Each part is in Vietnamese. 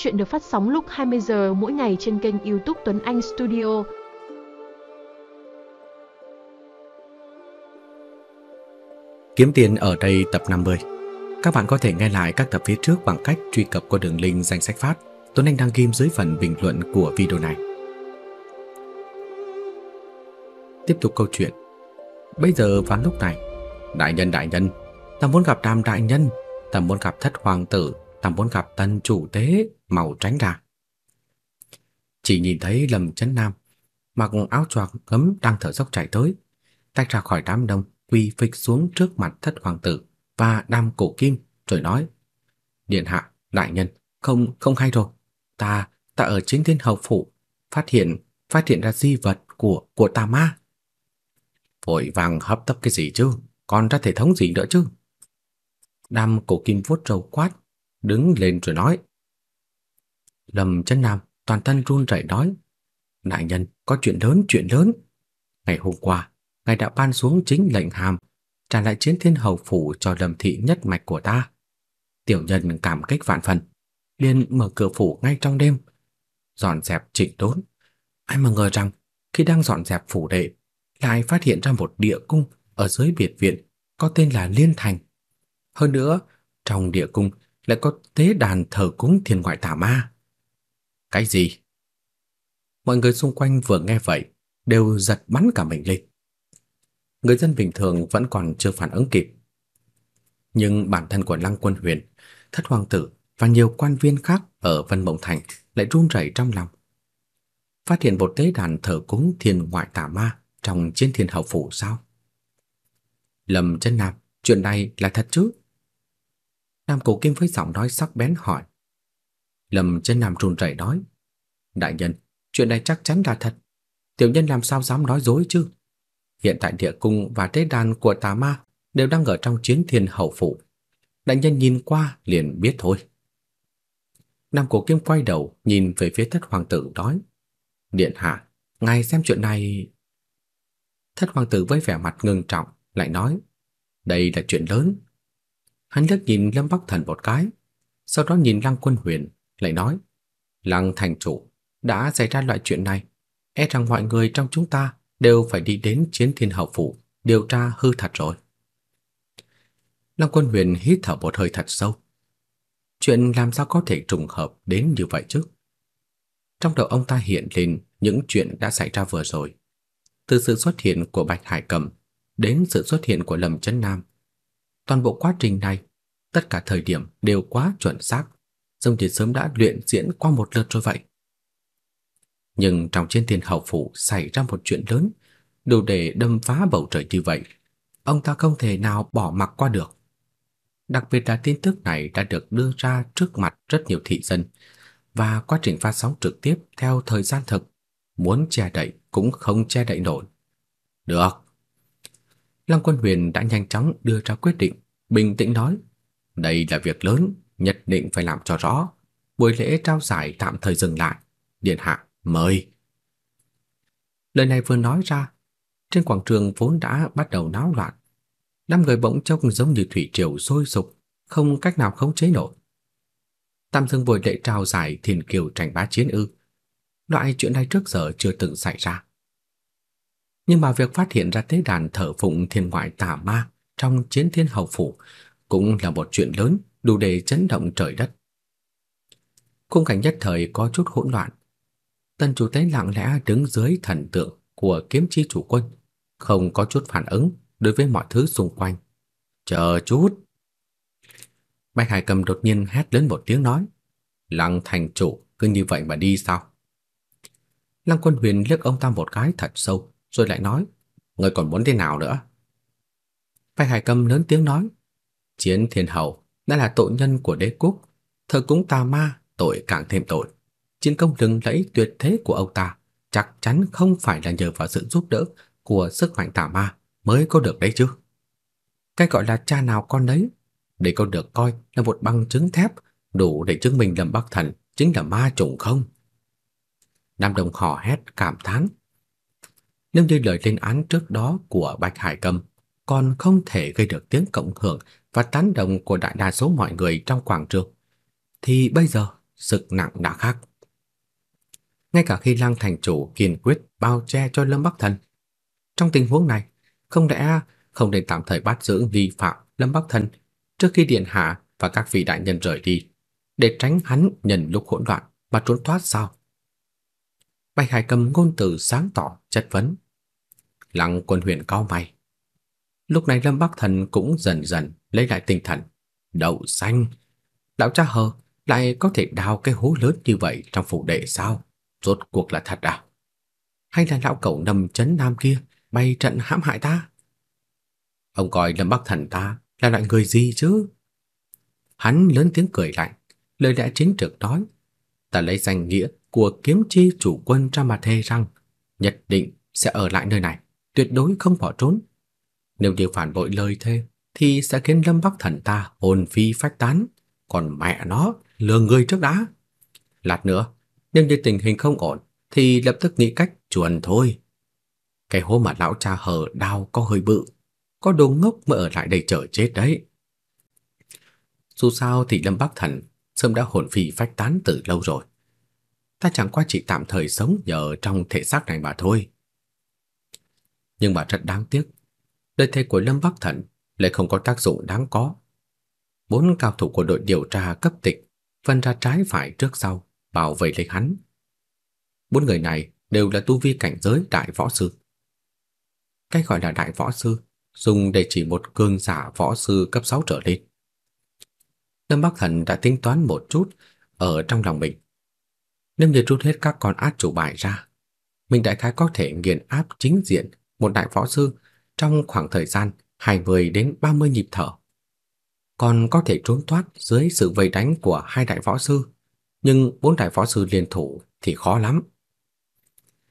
Chuyện được phát sóng lúc 20 giờ mỗi ngày trên kênh YouTube Tuấn Anh Studio. Kiếm tiền ở đây tập 50. Các bạn có thể nghe lại các tập phía trước bằng cách truy cập qua đường link danh sách phát Tuấn Anh đăng ghim dưới phần bình luận của video này. Tiếp tục câu chuyện. Bây giờ vào lúc này, đại nhân đại nhân, ta muốn gặp tam đại nhân, ta muốn gặp thất hoàng tử, ta muốn gặp tân chủ tế, màu tránh ra. Chỉ nhìn thấy Lâm Chấn Nam mặc áo choàng gấm đang thở dốc chạy tới, tách ra khỏi đám đông, quỳ phịch xuống trước mặt thất hoàng tử và Đàm Cổ Kim, rồi nói: "Điện hạ, đại nhân, không không hay rồi, ta ta ở chính thiên hầu phủ phát hiện phát hiện ra di vật của của tà ma." Vội vàng hấp tấp cái gì chứ, còn ra thể thống gì nữa chứ? Đàm Cổ Kim vuốt râu quát, đứng lên rồi nói: Lâm Chân Nam toàn thân run rẩy nói: "Đại nhân, có chuyện lớn, chuyện lớn. Ngày hôm qua, ngài đã ban xuống chính lệnh hàm trả lại chiến thiên hầu phủ cho Lâm thị nhất mạch của ta." Tiểu nhân cảm kích vạn phần, liền mở cửa phủ ngay trong đêm, dọn dẹp chỉnh đốn. Ai mà ngờ rằng khi đang dọn dẹp phủ đệ, lại phát hiện ra một địa cung ở dưới biệt viện có tên là Liên Thành. Hơn nữa, trong địa cung lại có tế đàn thờ cúng thiên ngoại tà ma. Cái gì? Mọi người xung quanh vừa nghe vậy đều giật bắn cả mình lên. Người dân bình thường vẫn còn chưa phản ứng kịp. Nhưng bản thân của Lăng Quân Huyền, Thất hoàng tử và nhiều quan viên khác ở Vân Mộng Thành lại run rẩy trong lòng. Phát hiện một tế đàn thờ cúng thiên ngoại tà ma trong chiến thiên hậu phủ sao? Lâm Chân Nam, chuyện này là thật chứ? Nam Cổ Kim với giọng nói sắc bén hỏi. Lâm Chân Nam run rẩy nói: "Đại nhân, chuyện này chắc chắn là thật. Tiểu nhân làm sao dám nói dối chứ? Hiện tại địa cung và tế đàn của tà ma đều đang ở trong chiến thiên hậu phủ. Đại nhân nhìn qua liền biết thôi." Nam Cổ Kim quay đầu nhìn về phía Thất hoàng tử nói: "Điện hạ, ngài xem chuyện này..." Thất hoàng tử với vẻ mặt ngưng trọng lại nói: "Đây là chuyện lớn, Hắn liếc nhìn Lâm Bắc Thần một cái, sau đó nhìn Lăng Quân Huyền, lại nói: "Lăng thành chủ, đã xảy ra loại chuyện này, e rằng mọi người trong chúng ta đều phải đi đến Chiến Thiên Hậu phủ điều tra hư thật rồi." Lăng Quân Huyền hít thở một hơi thật sâu. Chuyện làm sao có thể trùng hợp đến như vậy chứ? Trong đầu ông ta hiện lên những chuyện đã xảy ra vừa rồi, từ sự xuất hiện của Bạch Hải Cầm đến sự xuất hiện của Lâm Chấn Nam Toàn bộ quá trình này, tất cả thời điểm đều quá chuẩn xác, giống như sớm đã luyện diễn qua một lượt rồi vậy. Nhưng trong chiến thiên hậu phủ xảy ra một chuyện lớn, đủ để đâm phá bầu trời như vậy, ông ta không thể nào bỏ mặc qua được. Đặc biệt là tin tức này đã được đưa ra trước mặt rất nhiều thị dân và quá trình phát sóng trực tiếp theo thời gian thực, muốn che đậy cũng không che đậy nổi. Được, Lăng Quân Huyền đã nhanh chóng đưa ra quyết định, bình tĩnh nói: "Đây là việc lớn, nhất định phải làm cho rõ. Buổi lễ trao giải tạm thời dừng lại. Điện hạ, mời." Lời này vừa nói ra, trên quảng trường vốn đã bắt đầu náo loạn. Năm người bỗng trông giống như thủy triều sôi sục, không cách nào khống chế nổi. Tạm dừng buổi lễ trao giải Thiên Kiều tranh bá chiến ư? Loại chuyện này trước giờ chưa từng xảy ra nhưng mà việc phát hiện ra tế đàn thờ phụng thiên ngoại tà ma trong chiến thiên hầu phủ cũng là một chuyện lớn đủ để chấn động trời đất. Khung cảnh nhất thời có chút hỗn loạn. Tần chủ tế lặng lẽ đứng dưới thần tượng của kiếm chi chủ quân, không có chút phản ứng đối với mọi thứ xung quanh. Chờ chút. Bạch Hải Cầm đột nhiên hét lớn một tiếng nói, Lăng thành chủ cứ như vậy mà đi sao? Lăng Quân Huyền liếc ông ta một cái thật sâu, rồi lại nói, ngươi còn muốn thế nào nữa? Bạch Hải Cầm lớn tiếng nói, Chiến Thiên Hầu đã là tội nhân của đế quốc, thờ cúng tà ma, tội càng thêm tội. Chiến công lừng lẫy tuyệt thế của ông ta chắc chắn không phải là nhờ vào sự giúp đỡ của sức mạnh tà ma mới có được đấy chứ. Cái gọi là cha nào con đấy, để có được coi là một bằng chứng thép đủ để chứng minh Lâm Bắc Thần chính là ma trùng không? Nam Đồng hò hét cảm thán, nếu như lời lên án trước đó của Bạch Hải Cầm còn không thể gây được tiếng cộng hưởng và tán đồng của đại đa số mọi người trong quảng trường, thì bây giờ sức nặng đã khác. Ngay cả khi Lăng thành chủ kiên quyết bao che cho Lâm Bắc Thần, trong tình huống này, không lẽ không nên tạm thời bắt giữ vi phạm Lâm Bắc Thần trước khi điện hạ và các vị đại nhân rời đi, để tránh hắn nhân lúc hỗn loạn mà trốn thoát sao? Bạch Hải cầm ngôn từ sáng tỏ chất vấn. Lăng Quân Huyền cao mày. Lúc này Lâm Bắc Thần cũng dần dần lấy lại tinh thần. Đậu xanh, lão cha hờ lại có thể đào cái hố lớn như vậy trong phủ đệ sao? Rốt cuộc là thật à? Hay là lão cẩu nằm chấn nam kia bày trận hãm hại ta? Ông coi Lâm Bắc Thần ta là loại người gì chứ? Hắn lớn tiếng cười lạnh, lời lẽ chính trực nói, ta lấy danh nghĩa của kiếm chi chủ quân ra mà thề rằng nhất định sẽ ở lại nơi này, tuyệt đối không bỏ trốn. Nếu như phản bội lời thề thì sẽ khiến Lâm Bắc Thần ta hồn phi phách tán, còn mẹ nó lừa người trước đã. Lát nữa, nếu như tình hình không ổn thì lập tức nghĩ cách chuồn thôi. Cái hố mà lão cha hở đau có hơi bự, có đồ ngốc mà ở lại đây chờ chết đấy. Dù sao thì Lâm Bắc Thần sớm đã hồn phi phách tán từ lâu rồi. Ta chẳng qua chỉ tạm thời sống nhờ trong thể xác này mà thôi. Nhưng mà rất đáng tiếc, đời thế của Lâm Bắc Thần lại không có tác dụng đáng có. Bốn cao thủ của đội điều tra cấp tịch phân ra trái phải trước sau, bảo vệ lấy hắn. Bốn người này đều là tu vi cảnh giới đại võ sư. Cái gọi là đại võ sư dùng để chỉ một cường giả võ sư cấp 6 trở lên. Lâm Bắc Thần đã tính toán một chút ở trong lòng mình. Nếu như rút hết các con át chủ bài ra, mình đại khái có thể nghiền áp chính diện một đại võ sư trong khoảng thời gian 20 đến 30 nhịp thở. Còn có thể trốn thoát dưới sự vây đánh của hai đại võ sư, nhưng bốn đại võ sư liên thủ thì khó lắm.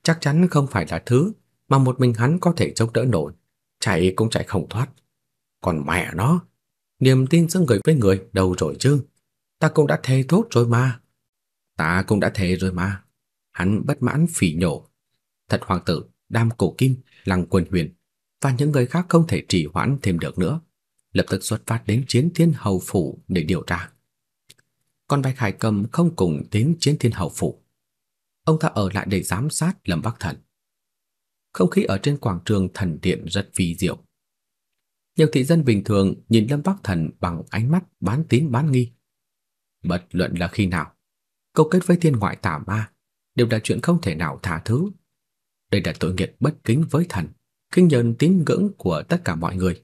Chắc chắn không phải là thứ mà một mình hắn có thể chống đỡ nổi, chạy cũng chạy không thoát. Còn mẹ nó, niềm tin giữa người với người đâu rồi chứ? Ta cũng đã thề tốt rồi mà. Ta cũng đã thề rồi mà. Hắn bất mãn phỉ nhổ. Thật hoàng tử, đam cổ kim, lăng quân huyền và những người khác không thể trì hoãn thêm được nữa. Lập tức xuất phát đến chiến thiên hầu phủ để điều tra. Còn Bạch Hải Cầm không cùng đến chiến thiên hầu phủ. Ông ta ở lại để giám sát Lâm Bắc Thần. Không khí ở trên quảng trường thần điện rất vi diệu. Nhiều thị dân bình thường nhìn Lâm Bắc Thần bằng ánh mắt bán tín bán nghi. Bất luận là khi nào, câu kết với thiên ngoại tà ma đều là chuyện không thể nào tha thứ. Đây là tội nghiệp bất kính với thần, kinh nhận tín ngưỡng của tất cả mọi người.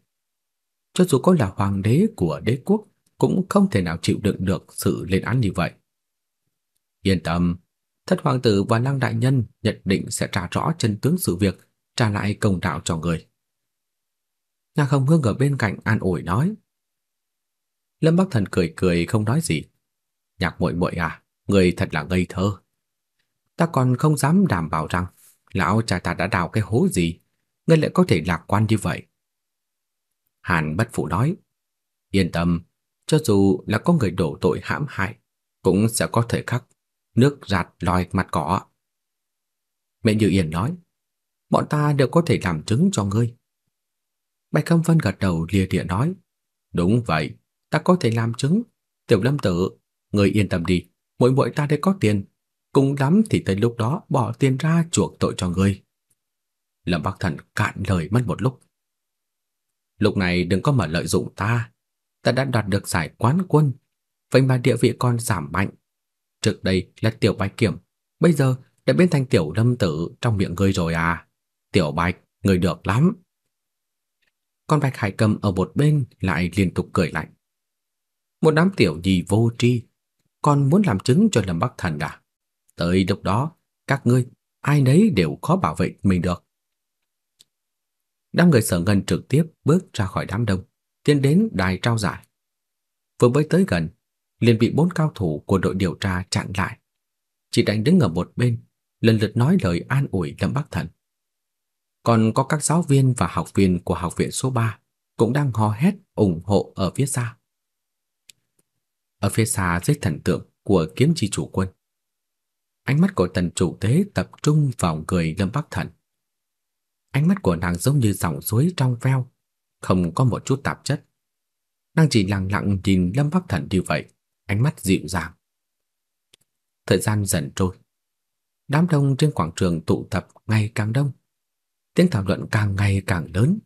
Cho dù có là hoàng đế của đế quốc cũng không thể nào chịu đựng được sự lên án như vậy. Yên tâm, thất hoàng tử và lăng đại nhân nhận định sẽ trả rõ chân tướng sự việc, trả lại công đạo cho người. Nhạc Hồng Hương ở bên cạnh an ủi nói. Lâm Bắc Thần cười cười không nói gì. Nhạc muội muội à, người thật là ngây thơ. Ta còn không dám đảm bảo rằng lão cha ta đã đào cái hố gì, ngươi lại có thể lạc quan như vậy. Hàn Bất Phụ nói, yên tâm, cho dù là có người đổ tội hãm hại, cũng sẽ có thời khắc nước rạt lòi mặt cỏ. Mẹ Như Yên nói, bọn ta đều có thể làm chứng cho ngươi. Bạch Cẩm Vân gật đầu lìa địa nói, đúng vậy, ta có thể làm chứng. Tiểu Lâm Tử, ngươi yên tâm đi, mỗi mỗi ta đây có tiền, cùng lắm thì tới lúc đó bỏ tiền ra chuộc tội cho ngươi. Lâm Bắc Thần cạn lời mất một lúc. Lúc này đừng có mà lợi dụng ta, ta đã đoạt được giải quán quân, vậy mà địa vị còn giảm mạnh. Trước đây là tiểu Bạch Kiểm, bây giờ đã biến thành tiểu Lâm Tử trong miệng ngươi rồi à? Tiểu Bạch, ngươi được lắm. Con Bạch Hải Cầm ở một bên lại liên tục cười lạnh. Một đám tiểu nhì vô tri, còn muốn làm chứng cho Lâm Bắc Thần à? Tới lúc đó, các ngươi ai nấy đều khó bảo vệ mình được. Đám người sở ngân trực tiếp bước ra khỏi đám đông, tiến đến đài trao giải. Vừa mới tới gần, liền bị bốn cao thủ của đội điều tra chặn lại. Chỉ đánh đứng ở một bên, lần lượt nói lời an ủi Lâm Bắc Thần. Còn có các giáo viên và học viên của học viện số 3 cũng đang hò hét ủng hộ ở phía xa. Ở phía xa dưới thần tượng của kiếm chi chủ quân. Ánh mắt của tần chủ tế tập trung vào người Lâm Bắc Thần. Ánh mắt của nàng giống như dòng suối trong veo, không có một chút tạp chất. Nàng chỉ lặng lặng nhìn Lâm Bắc Thần như vậy, ánh mắt dịu dàng. thời gian dần trôi. Đám đông trên quảng trường tụ tập ngày càng đông. Tiếng thảo luận càng ngày càng lớn.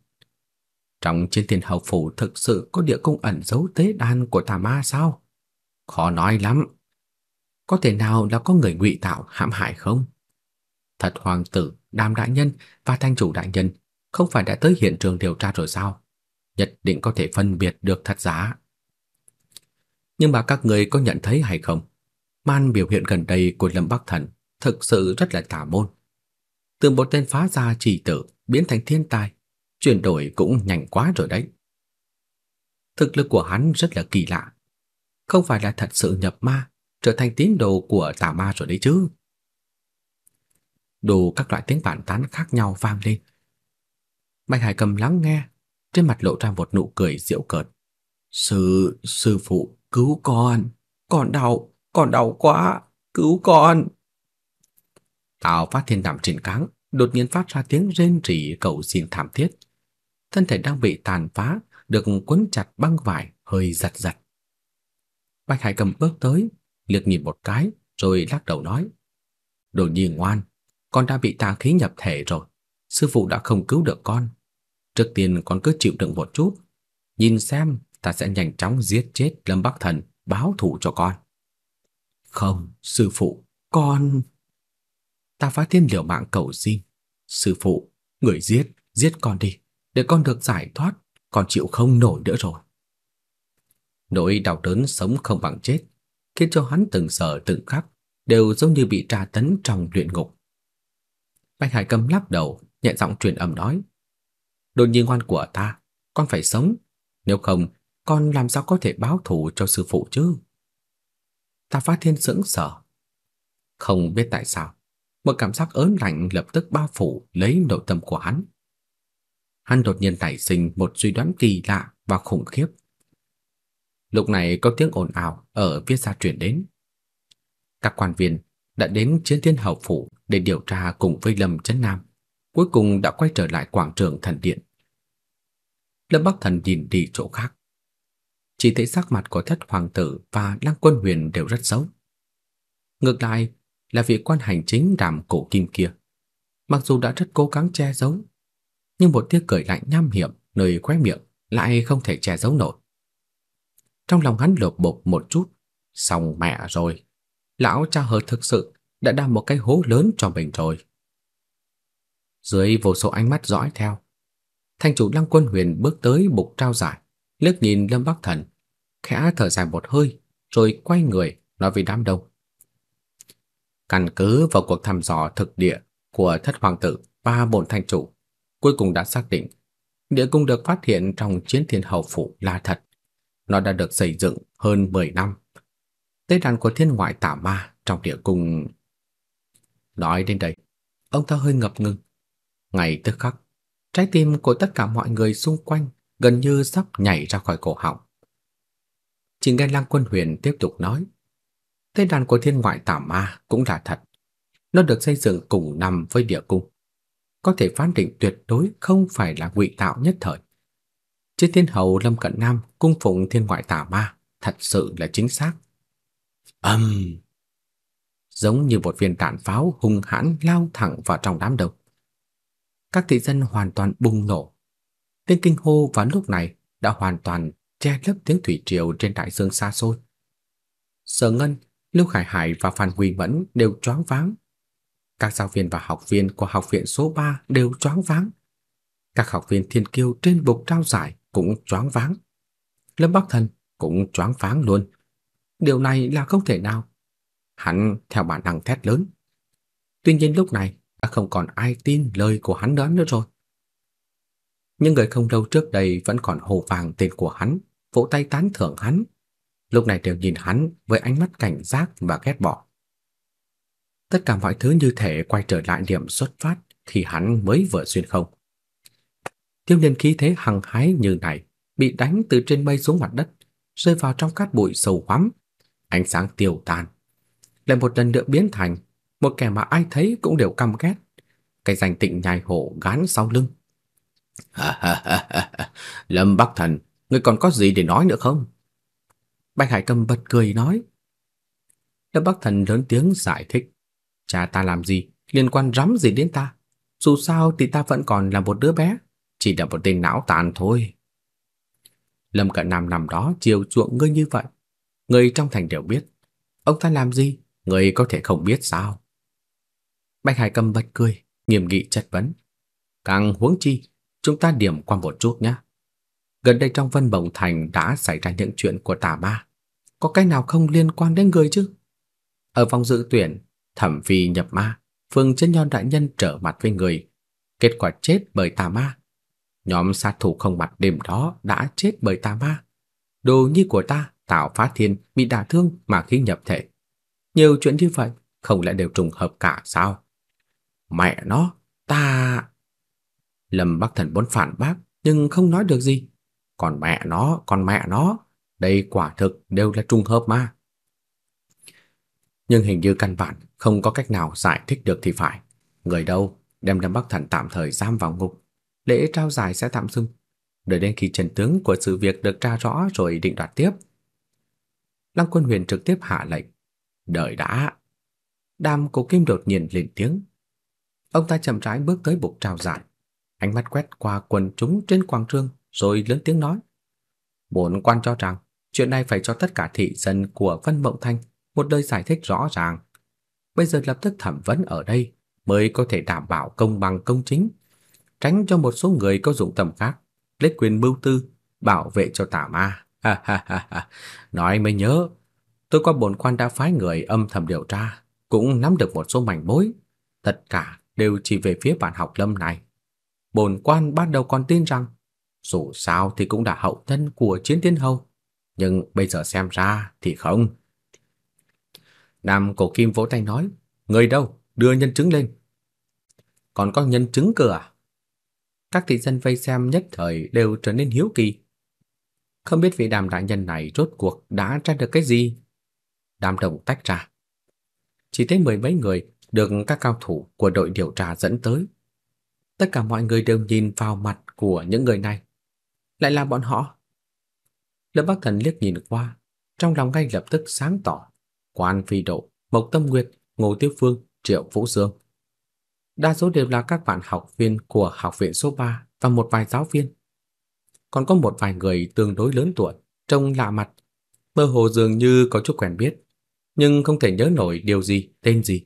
Trong chiến tiền hậu phủ thực sự có địa cung ẩn giấu tế đàn của tà ma sao? Khó nói lắm. Có thể nào là có người ngụy tạo hãm hại không? Thật hoàng tử, đàm đại nhân và thanh chủ đại nhân không phải đã tới hiện trường điều tra rồi sao? Nhất định có thể phân biệt được thật giả. Nhưng mà các người có nhận thấy hay không? Man biểu hiện gần đây của Lâm Bắc Thần thực sự rất là tà môn. Từ một tên phá gia chỉ tử biến thành thiên tài, chuyển đổi cũng nhanh quá rồi đấy. Thực lực của hắn rất là kỳ lạ, không phải là thật sự nhập ma, trở thành tín đồ của tà ma rồi đấy chứ. Đủ các loại tiếng bàn tán khác nhau vang lên. Bạch Hải cầm lắng nghe, trên mặt lộ ra một nụ cười giễu cợt. Sư, sư phụ, cứu con, con đau, con đau quá, cứu con. Tào phát thiên nằm trên cáng, đột nhiên phát ra tiếng rên rỉ cầu xin thảm thiết. Thân thể đang bị tàn phá, được quấn chặt băng vải, hơi giật giật. Bạch Hải cầm bước tới, liếc nhìn một cái, rồi lắc đầu nói. Đồ nhi ngoan, con đã bị tà khí nhập thể rồi. Sư phụ đã không cứu được con. Trước tiên con cứ chịu đựng một chút. Nhìn xem, ta sẽ nhanh chóng giết chết Lâm Bắc Thần, báo thù cho con. Không, sư phụ, con... Ta phá thiên liều mạng cầu xin. Sư phụ, người giết, giết con đi, để con được giải thoát, con chịu không nổi nữa rồi. Nỗi đau đớn sống không bằng chết, khiến cho hắn từng sợ từng khắc, đều giống như bị tra tấn trong luyện ngục. Bạch Hải Cầm lắc đầu, nhẹ giọng truyền âm nói: "Đồn nhi ngoan của ta, con phải sống, nếu không, con làm sao có thể báo thù cho sư phụ chứ?" Ta phát thiên sững sờ. Không biết tại sao, một cảm giác ớn lạnh lập tức bao phủ lấy nội tâm của hắn. Hắn đột nhiên nảy sinh một suy đoán kỳ lạ và khủng khiếp. Lúc này có tiếng ồn ào ở phía xa truyền đến. Các quan viên đã đến chiến thiên hậu phủ để điều tra cùng với Lâm Chấn Nam, cuối cùng đã quay trở lại quảng trường thần điện. Lâm Bắc Thần nhìn đi chỗ khác. Chỉ thấy sắc mặt của thất hoàng tử và lăng quân huyền đều rất xấu. Ngược lại là vị quan hành chính đàm cổ kim kia. Mặc dù đã rất cố gắng che giấu, nhưng một tia cười lạnh nham hiểm nơi khóe miệng lại không thể che giấu nổi. Trong lòng hắn lột bột một chút, xong mẹ rồi. Lão cha hờ thực sự đã đào một cái hố lớn cho mình rồi. Dưới vô số ánh mắt dõi theo, thanh chủ Lăng Quân Huyền bước tới bục trao giải, liếc nhìn Lâm Bắc Thần, khẽ thở dài một hơi, rồi quay người nói với đám đông. Căn cứ vào cuộc thăm dò thực địa của thất hoàng tử và bổn thanh chủ, cuối cùng đã xác định địa cung được phát hiện trong chiến thiên hầu phủ là thật. Nó đã được xây dựng hơn 10 năm. Tế đàn của thiên ngoại tả ma trong địa cung Nói đến đây, ông ta hơi ngập ngừng. Ngay tức khắc, trái tim của tất cả mọi người xung quanh gần như sắp nhảy ra khỏi cổ họng. Chỉ nghe Lăng Quân Huyền tiếp tục nói, Tế đàn của thiên ngoại tả ma cũng là thật. Nó được xây dựng cùng năm với địa cung. Có thể phán định tuyệt đối không phải là ngụy tạo nhất thời. Chứ thiên hầu Lâm Cận Nam cung phụng thiên ngoại tả ma thật sự là chính xác. Âm! Um, giống như một viên đạn pháo hung hãn lao thẳng vào trong đám đông. Các thị dân hoàn toàn bùng nổ. Tiếng kinh hô vào lúc này đã hoàn toàn che lấp tiếng thủy triều trên đại dương xa xôi. Sở Ngân, Lưu Khải Hải và Phan Huy Mẫn đều choáng váng. Các giáo viên và học viên của học viện số 3 đều choáng váng. Các học viên thiên kiêu trên bục trao giải cũng choáng váng. Lâm Bắc Thần cũng choáng váng luôn. Điều này là không thể nào. Hắn theo bản năng thét lớn. Tuy nhiên lúc này đã không còn ai tin lời của hắn nữa nữa rồi. những người không lâu trước đây vẫn còn hồ vàng tên của hắn, vỗ tay tán thưởng hắn. Lúc này đều nhìn hắn với ánh mắt cảnh giác và ghét bỏ. Tất cả mọi thứ như thể quay trở lại điểm xuất phát khi hắn mới vừa xuyên không. Tiêu niên khí thế hăng hái như này bị đánh từ trên mây xuống mặt đất, rơi vào trong cát bụi sầu hoắm, ánh sáng tiêu tan, lại một lần nữa biến thành một kẻ mà ai thấy cũng đều căm ghét, cái danh tịnh nhai hổ gán sau lưng. Lâm Bắc Thần, ngươi còn có gì để nói nữa không? Bạch Hải Cầm bật cười nói. Lâm Bắc Thần lớn tiếng giải thích. Cha ta làm gì, liên quan rắm gì đến ta? Dù sao thì ta vẫn còn là một đứa bé, chỉ là một tên não tàn thôi. Lâm Cận Nam nằm đó chiều chuộng ngươi như vậy. Người trong thành đều biết. Ông ta làm gì, người có thể không biết sao? Bạch Hải Cầm bật cười, nghiêm nghị chất vấn. Càng huống chi, chúng ta điểm qua một chút nhé. Gần đây trong Vân Bồng Thành đã xảy ra những chuyện của tà ma. Có cái nào không liên quan đến người chứ? Ở vòng dự tuyển, thẩm phi nhập ma, phương chân nhon đại nhân trở mặt với người. Kết quả chết bởi tà ma. Nhóm sát thủ không mặt đêm đó đã chết bởi tà ma. Đồ nhi của ta, Tạo Phá Thiên, bị đả thương mà khi nhập thể. Nhiều chuyện như vậy, không lẽ đều trùng hợp cả sao? Mẹ nó, ta... Lâm Bắc Thần muốn phản bác, nhưng không nói được gì. Còn mẹ nó, còn mẹ nó, đây quả thực đều là trùng hợp mà. Nhưng hình như căn bản không có cách nào giải thích được thì phải. Người đâu đem Lâm Bắc Thần tạm thời giam vào ngục, lễ trao giải sẽ tạm dừng, đợi đến khi chân tướng của sự việc được tra rõ rồi định đoạt tiếp. Lăng Quân Huyền trực tiếp hạ lệnh, "Đợi đã." Đàm Cổ Kim đột nhiên lên tiếng. Ông ta chậm rãi bước tới bục trào giải, ánh mắt quét qua quần chúng trên quảng trường rồi lớn tiếng nói: "Bốn quan cho rằng chuyện này phải cho tất cả thị dân của Vân Mộng Thành một lời giải thích rõ ràng. Bây giờ lập tức thẩm vấn ở đây mới có thể đảm bảo công bằng công chính, tránh cho một số người có dụng tâm khác lấy quyền mưu tư bảo vệ cho tà ma. Ha ha ha ha. Nói mới nhớ, tôi qua bổn quan đã phái người âm thầm điều tra, cũng nắm được một số manh mối, tất cả đều chỉ về phía bản học lâm này. Bổn quan ban đầu còn tin rằng dù sao thì cũng đã hậu thân của chiến tiên hầu, nhưng bây giờ xem ra thì không. Nam Cổ Kim vỗ tay nói, người đâu, đưa nhân chứng lên. Còn có nhân chứng cơ à? Các thị dân vây xem nhất thời đều trở nên hiếu kỳ. Không biết vị đàm đại nhân này rốt cuộc đã tra được cái gì? Đám đông tách ra. Chỉ thấy mười mấy người được các cao thủ của đội điều tra dẫn tới. Tất cả mọi người đều nhìn vào mặt của những người này. Lại là bọn họ. Lâm Bắc Thần liếc nhìn qua, trong lòng ngay lập tức sáng tỏ. Quan Phi Độ, Mộc Tâm Nguyệt, Ngô Tiêu Phương, Triệu Vũ Dương. Đa số đều là các bạn học viên của học viện số 3 và một vài giáo viên. Còn có một vài người tương đối lớn tuổi, trông lạ mặt, mơ hồ dường như có chút quen biết, nhưng không thể nhớ nổi điều gì, tên gì.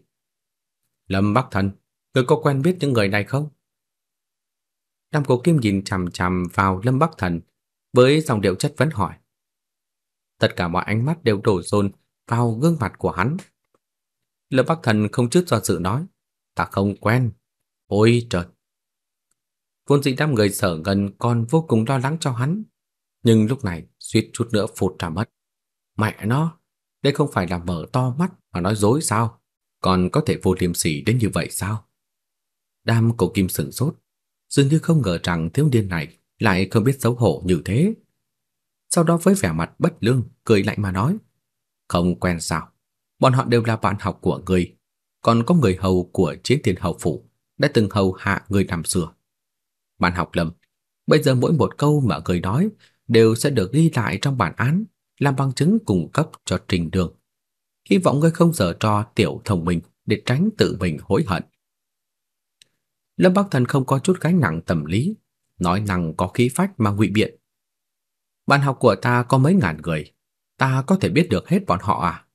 Lâm Bắc Thần, người có quen biết những người này không? Nam Cổ Kim nhìn chằm chằm vào Lâm Bắc Thần với dòng điệu chất vấn hỏi. Tất cả mọi ánh mắt đều đổ dồn vào gương mặt của hắn. Lâm Bắc Thần không chút do dự nói, ta không quen. Ôi trời! Vốn dĩ đám người sở ngân còn vô cùng lo lắng cho hắn, nhưng lúc này suýt chút nữa phụt ra mất. Mẹ nó, đây không phải là mở to mắt mà nói dối sao? Còn có thể vô liêm sỉ đến như vậy sao? Đam cổ kim sửng sốt, dường như không ngờ rằng thiếu niên này lại không biết xấu hổ như thế. Sau đó với vẻ mặt bất lương, cười lạnh mà nói, không quen sao? Bọn họ đều là bạn học của người, còn có người hầu của chiến tiền hầu phủ đã từng hầu hạ người năm xưa. Bạn học lầm, bây giờ mỗi một câu mà người nói đều sẽ được ghi lại trong bản án, làm bằng chứng cung cấp cho trình đường. Hy vọng ngươi không dở trò tiểu thông minh để tránh tự mình hối hận. Lâm Bắc Thần không có chút gánh nặng tâm lý, nói năng có khí phách mà ngụy biện. Bạn học của ta có mấy ngàn người, ta có thể biết được hết bọn họ à?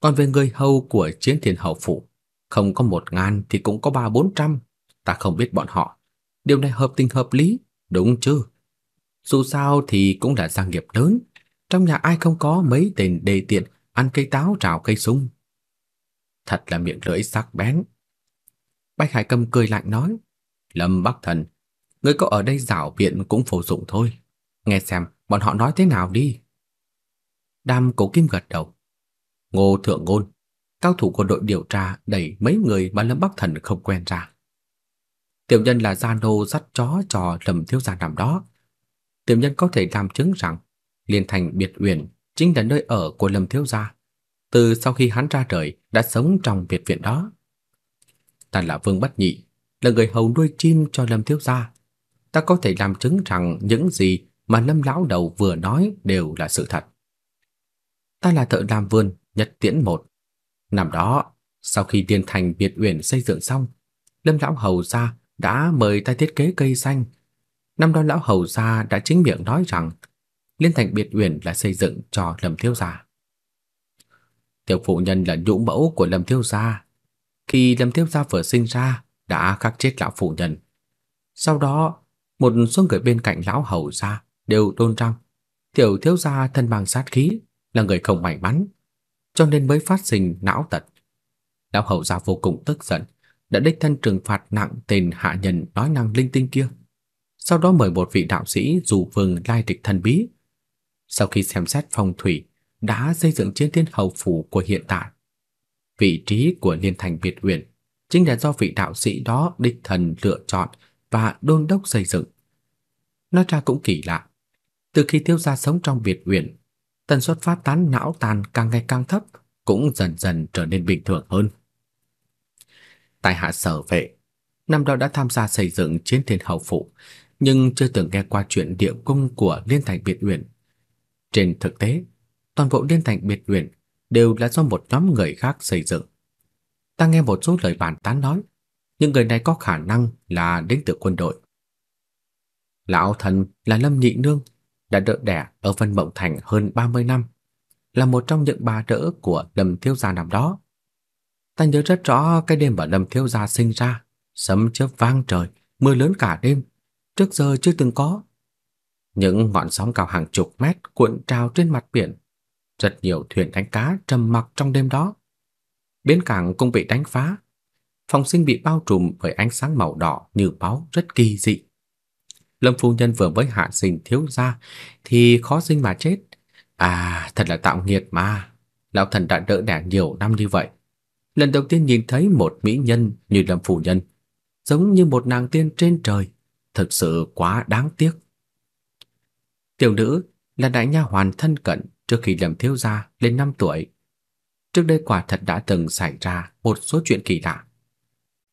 Còn về người hầu của chiến thiên hầu phủ, không có một ngàn thì cũng có ba bốn trăm, ta không biết bọn họ. Điều này hợp tình hợp lý, đúng chứ? Dù sao thì cũng là gia nghiệp lớn, trong nhà ai không có mấy tên đề tiện ăn cây táo trào cây sung. Thật là miệng lưỡi sắc bén. Bạch Hải Cầm cười lạnh nói, Lâm Bắc Thần, ngươi có ở đây rảo biện cũng phổ dụng thôi. Nghe xem bọn họ nói thế nào đi. Đam Cổ Kim gật đầu. Ngô Thượng Ngôn, cao thủ của đội điều tra đẩy mấy người mà Lâm Bắc Thần không quen ra. Tiểu nhân là gia nô dắt chó cho Lâm thiếu gia nằm đó. Tiểu nhân có thể làm chứng rằng Liên Thành Biệt Uyển chính là nơi ở của Lâm thiếu gia. Từ sau khi hắn ra đời đã sống trong biệt viện đó. Ta là Vương Bất Nhị, là người hầu nuôi chim cho Lâm thiếu gia. Ta có thể làm chứng rằng những gì mà Lâm lão đầu vừa nói đều là sự thật. Ta là thợ làm vườn, Nhất Tiễn một, Năm đó, sau khi Liên Thành Biệt Uyển xây dựng xong, Lâm lão hầu gia đã mời ta thiết kế cây xanh. Năm đó lão hầu gia đã chính miệng nói rằng Liên Thành Biệt Uyển là xây dựng cho Lâm thiếu gia. Tiểu phụ nhân là nhũ mẫu của Lâm thiếu gia. Khi Lâm thiếu gia vừa sinh ra đã khắc chết lão phụ nhân. Sau đó, một số người bên cạnh lão hầu gia đều đôn rằng tiểu thiếu gia thân mang sát khí là người không may mắn, cho nên mới phát sinh não tật. Lão hầu gia vô cùng tức giận, đã đích thân trừng phạt nặng tên hạ nhân nói năng linh tinh kia. Sau đó mời một vị đạo sĩ dù vương lai địch thần bí. Sau khi xem xét phong thủy, đã xây dựng chiến thiên hầu phủ của hiện tại. Vị trí của liên thành Việt Uyển chính là do vị đạo sĩ đó đích thần lựa chọn và đôn đốc xây dựng. Nói ra cũng kỳ lạ, từ khi tiêu gia sống trong Việt Uyển, tần suất phát tán não tàn càng ngày càng thấp, cũng dần dần trở nên bình thường hơn. Tại hạ sở vệ, năm đó đã tham gia xây dựng chiến thiên hầu phủ nhưng chưa từng nghe qua chuyện địa cung của Liên Thành Biệt Uyển. Trên thực tế, toàn bộ Liên Thành Biệt huyện đều là do một nhóm người khác xây dựng. Ta nghe một số lời bàn tán nói, những người này có khả năng là đến từ quân đội. Lão thần là Lâm Nhị Nương, đã đỡ đẻ ở Vân Mộng Thành hơn 30 năm, là một trong những bà đỡ của Lâm Thiếu Gia năm đó. Ta nhớ rất rõ cái đêm mà Lâm Thiếu Gia sinh ra, sấm chớp vang trời, mưa lớn cả đêm, trước giờ chưa từng có. Những ngọn sóng cao hàng chục mét cuộn trào trên mặt biển, rất nhiều thuyền đánh cá trầm mặc trong đêm đó. Bến cảng cũng bị đánh phá, phòng sinh bị bao trùm bởi ánh sáng màu đỏ như máu rất kỳ dị. Lâm phu nhân vừa mới hạ sinh thiếu gia thì khó sinh mà chết. À, thật là tạo nghiệt mà. Lão thần đã đỡ đẻ nhiều năm như vậy. Lần đầu tiên nhìn thấy một mỹ nhân như Lâm phu nhân, giống như một nàng tiên trên trời, thực sự quá đáng tiếc. Tiểu nữ là đại nha hoàn thân cận trước khi Lâm thiếu gia lên 5 tuổi. Trước đây quả thật đã từng xảy ra một số chuyện kỳ lạ.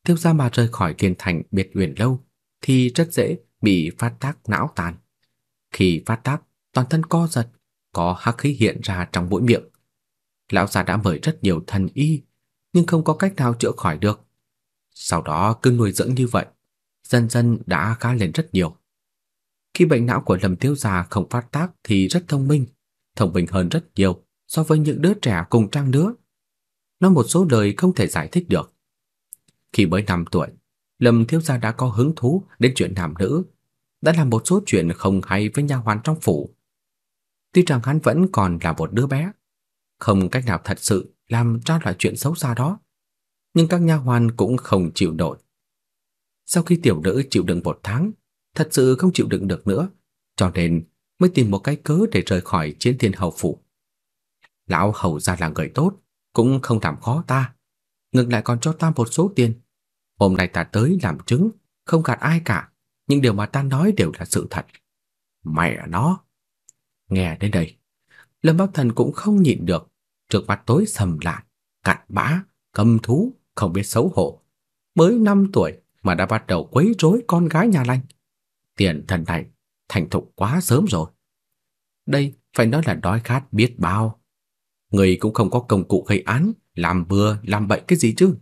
Thiếu gia mà rời khỏi tiền Thành biệt uyển lâu thì rất dễ bị phát tác não tàn. Khi phát tác, toàn thân co giật, có hắc khí hiện ra trong mũi miệng. Lão già đã mời rất nhiều thần y, nhưng không có cách nào chữa khỏi được. Sau đó cứ nuôi dưỡng như vậy, dần dần đã khá lên rất nhiều. Khi bệnh não của Lâm Thiếu gia không phát tác thì rất thông minh, thông minh hơn rất nhiều so với những đứa trẻ cùng trang lứa. Nói một số lời không thể giải thích được. Khi mới 5 tuổi, Lâm thiếu gia đã có hứng thú đến chuyện nam nữ, đã làm một số chuyện không hay với nha hoàn trong phủ. Tuy rằng hắn vẫn còn là một đứa bé, không cách nào thật sự làm ra loại chuyện xấu xa đó, nhưng các nha hoàn cũng không chịu nổi. Sau khi tiểu nữ chịu đựng một tháng, thật sự không chịu đựng được nữa, cho nên mới tìm một cái cớ để rời khỏi chiến thiên hầu phủ. Lão hầu gia là người tốt, cũng không làm khó ta, ngược lại còn cho ta một số tiền Hôm nay ta tới làm chứng, không gạt ai cả, nhưng điều mà ta nói đều là sự thật. Mẹ nó. Nghe đến đây, Lâm Bắc Thần cũng không nhịn được, trước mặt tối sầm lại, cặn bã, cầm thú, không biết xấu hổ. Mới 5 tuổi mà đã bắt đầu quấy rối con gái nhà lành. Tiền thần này thành thục quá sớm rồi. Đây phải nói là đói khát biết bao. Người cũng không có công cụ gây án, làm bừa, làm bậy cái gì chứ.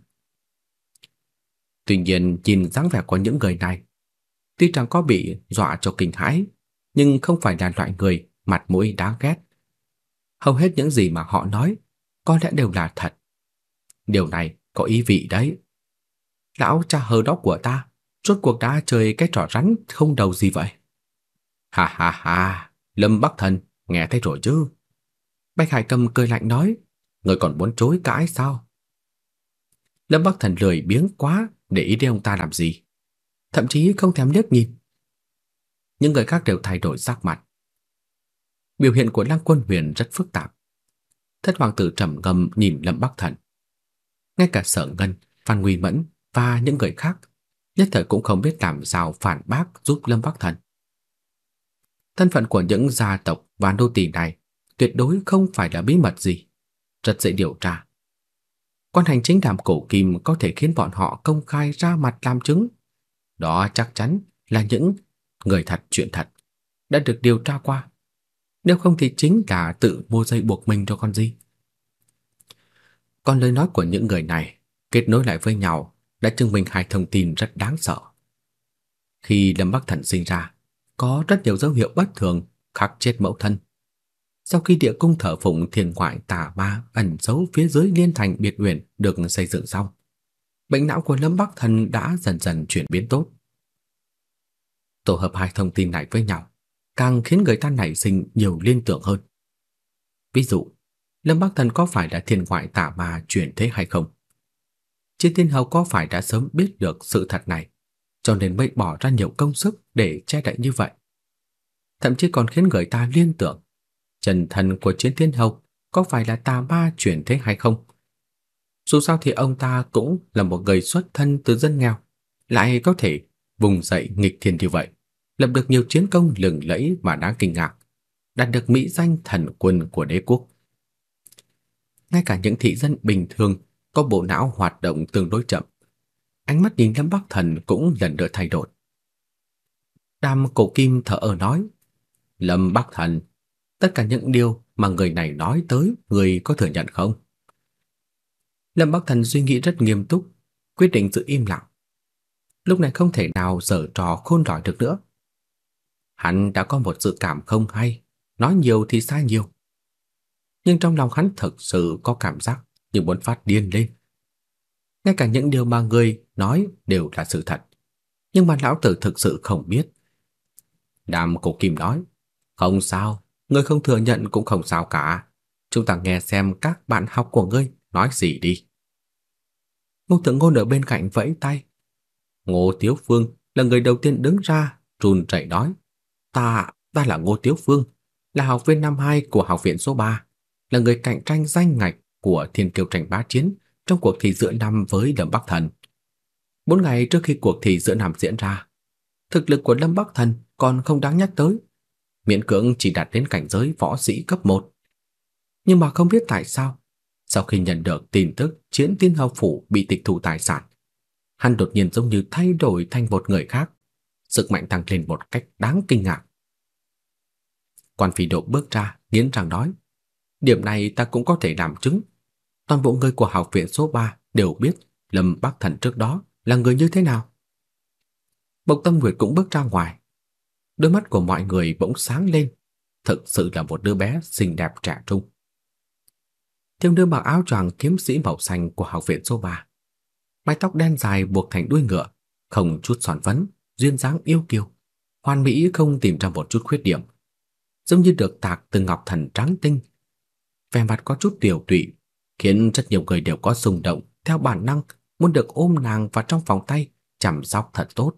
Tuy nhiên nhìn dáng vẻ của những người này, tuy chẳng có bị dọa cho kinh hãi, nhưng không phải là loại người mặt mũi đáng ghét. Hầu hết những gì mà họ nói có lẽ đều là thật. Điều này có ý vị đấy. Lão cha hờ đó của ta, rốt cuộc đã chơi cái trò rắn không đầu gì vậy? Ha ha ha, Lâm Bắc Thần, nghe thấy rồi chứ? Bạch Hải Cầm cười lạnh nói, người còn muốn chối cãi sao? Lâm Bắc Thần lười biếng quá, để ý đến ông ta làm gì, thậm chí không thèm liếc nhìn. Những người khác đều thay đổi sắc mặt. Biểu hiện của Lăng Quân Huyền rất phức tạp. Thất hoàng tử trầm ngâm nhìn Lâm Bắc Thần. Ngay cả Sở Ngân, Phan Nguy Mẫn và những người khác nhất thời cũng không biết làm sao phản bác giúp Lâm Bắc Thần. Thân phận của những gia tộc và nô tỳ này tuyệt đối không phải là bí mật gì, rất dễ điều tra. Quan hành chính đàm cổ kim có thể khiến bọn họ công khai ra mặt làm chứng. Đó chắc chắn là những người thật chuyện thật, đã được điều tra qua. Nếu không thì chính là tự mua dây buộc mình cho con gì. Còn lời nói của những người này kết nối lại với nhau đã chứng minh hai thông tin rất đáng sợ. Khi Lâm Bắc Thần sinh ra, có rất nhiều dấu hiệu bất thường khắc chết mẫu thân. Sau khi địa cung thở phụng thiền ngoại tà ma ẩn giấu phía dưới liên thành biệt uyển được xây dựng xong, bệnh não của Lâm Bắc Thần đã dần dần chuyển biến tốt. Tổ hợp hai thông tin này với nhau, càng khiến người ta nảy sinh nhiều liên tưởng hơn. Ví dụ, Lâm Bắc Thần có phải là thiên ngoại tà ma chuyển thế hay không? Chiến Thiên Hầu có phải đã sớm biết được sự thật này, cho nên mới bỏ ra nhiều công sức để che đậy như vậy? Thậm chí còn khiến người ta liên tưởng, chân thần của Chiến Thiên Hầu có phải là tà ma chuyển thế hay không? Dù sao thì ông ta cũng là một người xuất thân từ dân nghèo, lại có thể vùng dậy nghịch thiên như vậy, lập được nhiều chiến công lừng lẫy mà đáng kinh ngạc, đạt được mỹ danh thần quân của đế quốc. Ngay cả những thị dân bình thường có bộ não hoạt động tương đối chậm, ánh mắt nhìn Lâm Bắc Thần cũng lần lượt thay đổi. Đàm Cổ Kim thở ở nói, Lâm Bắc Thần, tất cả những điều mà người này nói tới, người có thừa nhận không? Lâm Bắc Thần suy nghĩ rất nghiêm túc, quyết định giữ im lặng. Lúc này không thể nào giở trò khôn lỏi được nữa. Hắn đã có một dự cảm không hay, nói nhiều thì sai nhiều. Nhưng trong lòng hắn thực sự có cảm giác như muốn phát điên lên. Ngay cả những điều mà người nói đều là sự thật, nhưng mà lão tử thực sự không biết. Đàm Cổ Kim nói, "Không sao, ngươi không thừa nhận cũng không sao cả. Chúng ta nghe xem các bạn học của ngươi nói gì đi." Ngô Thượng Ngôn ở bên cạnh vẫy tay. Ngô Tiếu Phương là người đầu tiên đứng ra, run rẩy nói: "Ta, ta là Ngô Tiếu Phương, là học viên năm 2 của học viện số 3, là người cạnh tranh danh ngạch của Thiên Kiêu tranh bá chiến trong cuộc thi giữa năm với Lâm Bắc Thần. Bốn ngày trước khi cuộc thi giữa năm diễn ra, thực lực của Lâm Bắc Thần còn không đáng nhắc tới, miễn cưỡng chỉ đạt đến cảnh giới võ sĩ cấp 1. Nhưng mà không biết tại sao, sau khi nhận được tin tức Chiến Tiên Hầu phủ bị tịch thu tài sản, hắn đột nhiên giống như thay đổi thành một người khác, sức mạnh tăng lên một cách đáng kinh ngạc. Quan Phi Độ bước ra, nghiến răng nói: "Điểm này ta cũng có thể làm chứng. Toàn bộ người của học viện số 3 đều biết Lâm Bắc Thần trước đó là người như thế nào." Bộc Tâm Nguyệt cũng bước ra ngoài. Đôi mắt của mọi người bỗng sáng lên, thực sự là một đứa bé xinh đẹp trẻ trung. Thiếu nữ mặc áo choàng kiếm sĩ màu xanh của học viện số 3. Mái tóc đen dài buộc thành đuôi ngựa, không chút son phấn, duyên dáng yêu kiều, hoàn mỹ không tìm ra một chút khuyết điểm, giống như được tạc từ ngọc thần trắng tinh. Vẻ mặt có chút tiểu tụy, khiến rất nhiều người đều có xung động theo bản năng muốn được ôm nàng vào trong vòng tay, chăm sóc thật tốt.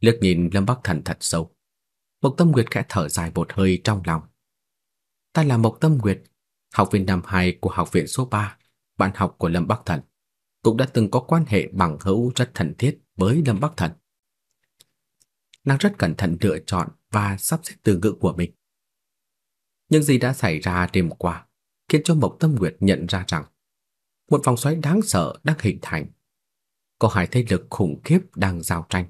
Liếc nhìn Lâm Bắc Thần thật sâu, Mộc Tâm Nguyệt khẽ thở dài một hơi trong lòng. Ta là Mộc Tâm Nguyệt, học viên năm 2 của học viện số 3, bạn học của Lâm Bắc Thần, cũng đã từng có quan hệ bằng hữu rất thân thiết với Lâm Bắc Thần. Nàng rất cẩn thận lựa chọn và sắp xếp từ ngữ của mình. Những gì đã xảy ra đêm qua khiến cho Mộc Tâm Nguyệt nhận ra rằng một vòng xoáy đáng sợ đang hình thành. Có hai thế lực khủng khiếp đang giao tranh.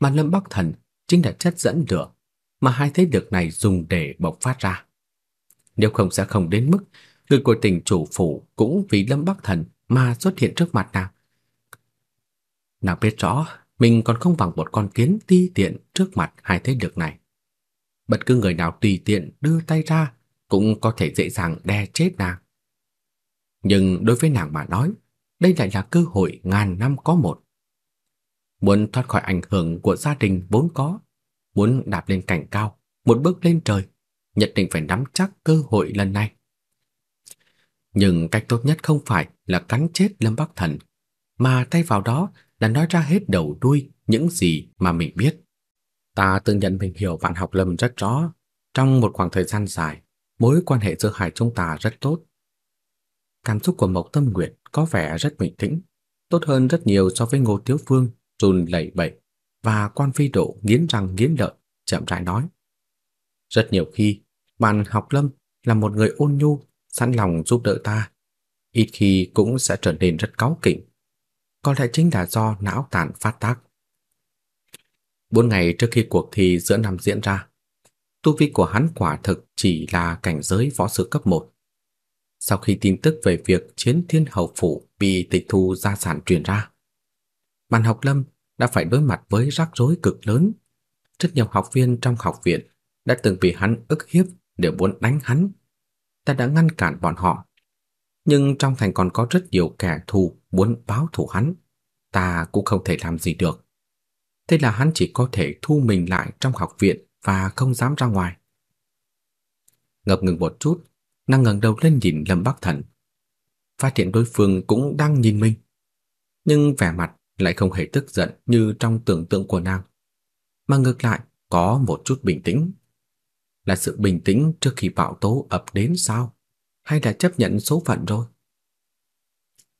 Mà Lâm Bắc Thần chính là chất dẫn lửa mà hai thế lực này dùng để bộc phát ra. Nếu không sẽ không đến mức người của tỉnh chủ phủ cũng vì Lâm Bắc Thần mà xuất hiện trước mặt nàng. Nàng biết rõ mình còn không bằng một con kiến ti tiện trước mặt hai thế lực này. Bất cứ người nào tùy tiện đưa tay ra cũng có thể dễ dàng đè chết nàng. Nhưng đối với nàng mà nói, đây lại là cơ hội ngàn năm có một. Muốn thoát khỏi ảnh hưởng của gia đình vốn có, muốn đạp lên cảnh cao, một bước lên trời, nhất định phải nắm chắc cơ hội lần này. Nhưng cách tốt nhất không phải là cắn chết Lâm Bắc Thần, mà thay vào đó là nói ra hết đầu đuôi những gì mà mình biết. Ta tự nhận mình hiểu vạn học Lâm rất rõ, trong một khoảng thời gian dài, mối quan hệ giữa hai chúng ta rất tốt. Cảm xúc của Mộc Tâm Nguyệt có vẻ rất bình tĩnh, tốt hơn rất nhiều so với Ngô Tiếu Phương run lẩy bẩy và quan phi độ nghiến răng nghiến lợi, chậm rãi nói. Rất nhiều khi, bạn học Lâm là một người ôn nhu, sẵn lòng giúp đỡ ta, ít khi cũng sẽ trở nên rất cáu kỉnh. Có lẽ chính là do não tàn phát tác. Bốn ngày trước khi cuộc thi giữa năm diễn ra, tu vi của hắn quả thực chỉ là cảnh giới võ sư cấp 1. sau khi tin tức về việc chiến thiên hầu phủ bị tịch thu gia sản truyền ra. Bàn học lâm đã phải đối mặt với rắc rối cực lớn. Rất nhiều học viên trong học viện đã từng bị hắn ức hiếp để muốn đánh hắn. Ta đã ngăn cản bọn họ. Nhưng trong thành còn có rất nhiều kẻ thù muốn báo thù hắn. Ta cũng không thể làm gì được. Thế là hắn chỉ có thể thu mình lại trong học viện và không dám ra ngoài. Ngập ngừng một chút, nàng ngẩng đầu lên nhìn Lâm Bắc Thần. Phát hiện đối phương cũng đang nhìn mình, nhưng vẻ mặt lại không hề tức giận như trong tưởng tượng của nàng, mà ngược lại có một chút bình tĩnh. Là sự bình tĩnh trước khi bão tố ập đến sao? Hay là chấp nhận số phận rồi?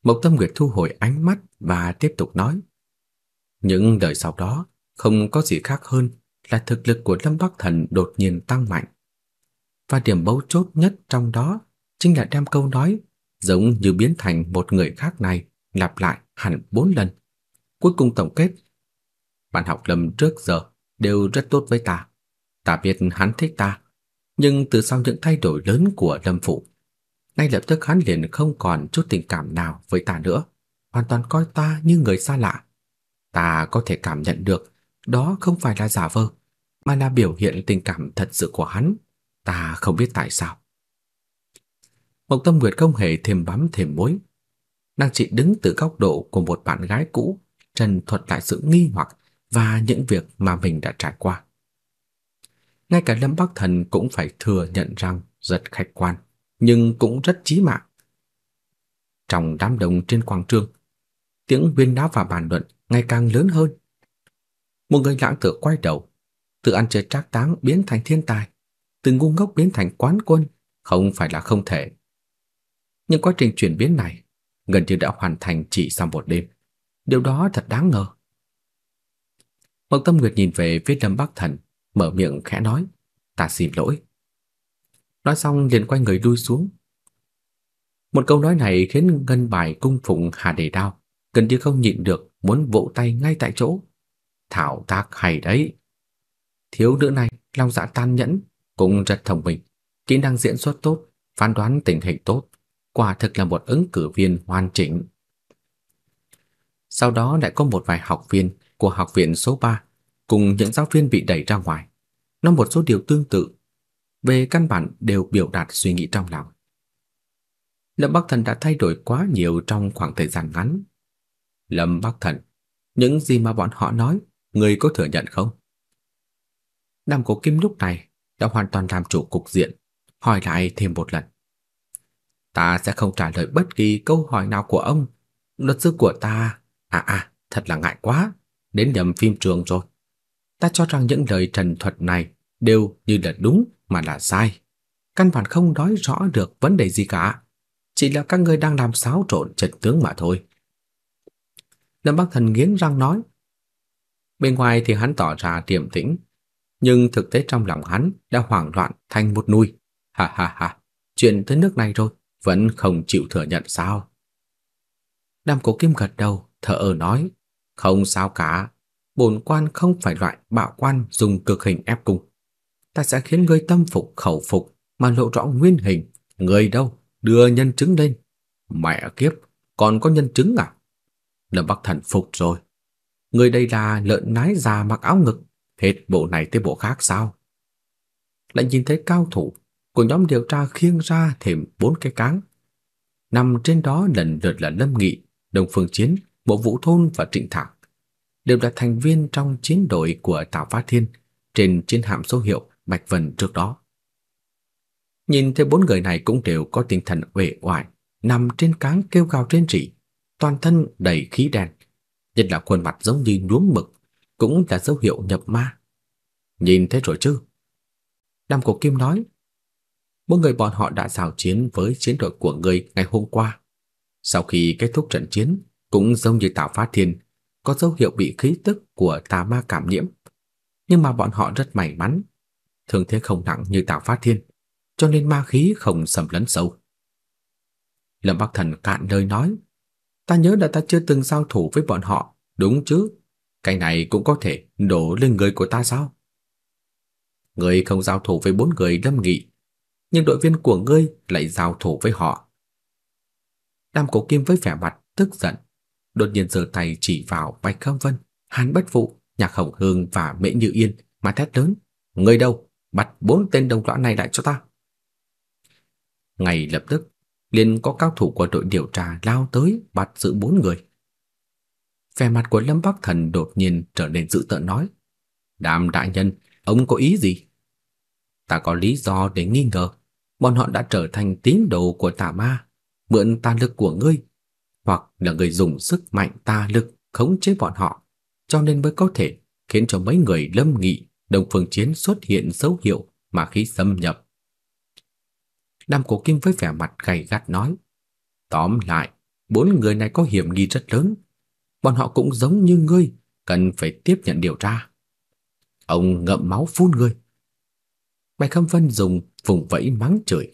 Mộc Tâm Nguyệt thu hồi ánh mắt và tiếp tục nói. Những đời sau đó không có gì khác hơn là thực lực của Lâm Bắc Thần đột nhiên tăng mạnh. Và điểm mấu chốt nhất trong đó chính là đem câu nói giống như biến thành một người khác này lặp lại hẳn bốn lần. Cuối cùng tổng kết, bạn học Lâm trước giờ đều rất tốt với ta. Ta biết hắn thích ta, nhưng từ sau những thay đổi lớn của Lâm phụ, ngay lập tức hắn liền không còn chút tình cảm nào với ta nữa, hoàn toàn coi ta như người xa lạ. Ta có thể cảm nhận được đó không phải là giả vờ, mà là biểu hiện tình cảm thật sự của hắn. Ta không biết tại sao. Mộc Tâm Nguyệt không hề thêm bám thêm muối. Nàng chỉ đứng từ góc độ của một bạn gái cũ, trần thuật lại sự nghi hoặc và những việc mà mình đã trải qua. Ngay cả Lâm Bắc Thần cũng phải thừa nhận rằng rất khách quan, nhưng cũng rất chí mạng. Trong đám đông trên quảng trường, tiếng huyên náo và bàn luận ngày càng lớn hơn. Một người lãng tử quay đầu, từ ăn chơi trác táng biến thành thiên tài, từ ngu ngốc biến thành quán quân, không phải là không thể. Nhưng quá trình chuyển biến này gần như đã hoàn thành chỉ sau một đêm. Điều đó thật đáng ngờ. Mộc Tâm Nguyệt nhìn về phía Lâm Bắc Thần, mở miệng khẽ nói, "Ta xin lỗi." Nói xong liền quay người lui xuống. Một câu nói này khiến ngân bài cung phụng Hà Đề Đao gần như không nhịn được muốn vỗ tay ngay tại chỗ. Thảo tác hay đấy. Thiếu nữ này lòng dạ tan nhẫn, cũng rất thông minh, kỹ năng diễn xuất tốt, phán đoán tình hình tốt, quả thực là một ứng cử viên hoàn chỉnh. Sau đó lại có một vài học viên của học viện số 3 cùng những giáo viên bị đẩy ra ngoài. Nói một số điều tương tự, về căn bản đều biểu đạt suy nghĩ trong lòng. Lâm Bắc Thần đã thay đổi quá nhiều trong khoảng thời gian ngắn. Lâm Bắc Thần, những gì mà bọn họ nói, người có thừa nhận không? Nam Cố Kim lúc này đã hoàn toàn làm chủ cục diện, hỏi lại thêm một lần. Ta sẽ không trả lời bất kỳ câu hỏi nào của ông. Luật sư của ta... À à, thật là ngại quá. Đến nhầm phim trường rồi. Ta cho rằng những lời trần thuật này đều như là đúng mà là sai. Căn bản không nói rõ được vấn đề gì cả. Chỉ là các ngươi đang làm xáo trộn trận tướng mà thôi. Lâm Bắc Thần nghiến răng nói. Bên ngoài thì hắn tỏ ra điềm tĩnh, nhưng thực tế trong lòng hắn đã hoảng loạn thành một nùi. Ha ha ha, chuyện tới nước này rồi, vẫn không chịu thừa nhận sao? Nam cố Kim gật đầu, thở ở nói, không sao cả, bổn quan không phải loại bạo quan dùng cực hình ép cung. Ta sẽ khiến ngươi tâm phục khẩu phục mà lộ rõ nguyên hình, người đâu, đưa nhân chứng lên. Mẹ kiếp, còn có nhân chứng à? Lâm Bắc Thần phục rồi. Người đây là lợn nái già mặc áo ngực, hết bộ này tới bộ khác sao? Lại nhìn thấy cao thủ của nhóm điều tra khiêng ra thêm bốn cái cáng. Nằm trên đó lần lượt là Lâm Nghị, Đồng Phương Chiến, Bộ Vũ Thôn và Trịnh Thạc, đều là thành viên trong chiến đội của Tào Phát Thiên trên chiến hạm số hiệu Bạch Vân trước đó. Nhìn thấy bốn người này cũng đều có tinh thần uể oải, nằm trên cáng kêu gào trên rỉ, toàn thân đầy khí đen, nhất là khuôn mặt giống như nhuốm mực, cũng là dấu hiệu nhập ma. Nhìn thấy rồi chứ? Nam Cổ Kim nói, mỗi người bọn họ đã giao chiến với chiến đội của người ngày hôm qua. Sau khi kết thúc trận chiến, cũng giống như Tào Phát Thiên, có dấu hiệu bị khí tức của tà ma cảm nhiễm. Nhưng mà bọn họ rất may mắn, thương thế không nặng như Tào Phát Thiên, cho nên ma khí không xâm lấn sâu. Lâm Bắc Thần cạn lời nói, ta nhớ là ta chưa từng giao thủ với bọn họ, đúng chứ? Cái này cũng có thể đổ lên người của ta sao? Ngươi không giao thủ với bốn người Lâm Nghị, nhưng đội viên của ngươi lại giao thủ với họ. Đàm Cổ Kim với vẻ mặt tức giận, đột nhiên giơ tay chỉ vào Bạch Khâm Vân, Hàn Bất Phụ, Nhạc Hồng Hương và Mễ Như Yên mà thét lớn: Ngươi đâu? Bắt bốn tên đồng lõa này lại cho ta!" Ngay lập tức, liền có cao thủ của đội điều tra lao tới bắt giữ bốn người. Vẻ mặt của Lâm Bắc Thần đột nhiên trở nên dữ tợn nói: "Đàm đại nhân, ông có ý gì?" "Ta có lý do để nghi ngờ, bọn họ đã trở thành tín đồ của tà ma, mượn tà lực của ngươi, hoặc là người dùng sức mạnh tà lực khống chế bọn họ, cho nên mới có thể khiến cho mấy người Lâm Nghị, Đồng Phương Chiến xuất hiện dấu hiệu mà khí xâm nhập đam Cổ Kim với vẻ mặt gay gắt nói: "Tóm lại, bốn người này có hiểm nghi rất lớn, bọn họ cũng giống như ngươi, cần phải tiếp nhận điều tra." Ông ngậm máu phun người. Bạch Khâm Vân dùng vùng vẫy mắng chửi.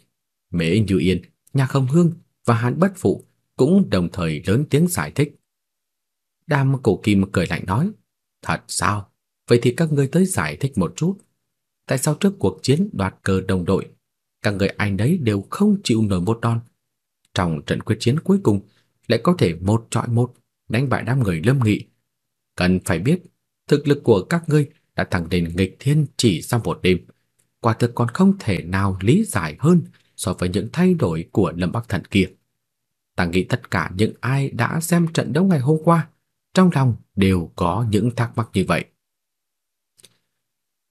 Mễ Như Yên, nhà Không Hương và Hàn Bất Phụ cũng đồng thời lớn tiếng giải thích. đam Cổ Kim cười lạnh nói: "Thật sao? Vậy thì các ngươi tới giải thích một chút. Tại sao trước cuộc chiến đoạt cờ đồng đội, các người ai nấy đều không chịu nổi một đòn. Trong trận quyết chiến cuối cùng lại có thể một chọi một đánh bại đám người Lâm Nghị. Cần phải biết, thực lực của các ngươi đã tăng lên nghịch thiên chỉ sau một đêm, quả thực còn không thể nào lý giải hơn so với những thay đổi của Lâm Bắc Thần kia. Ta nghĩ tất cả những ai đã xem trận đấu ngày hôm qua, trong lòng đều có những thắc mắc như vậy.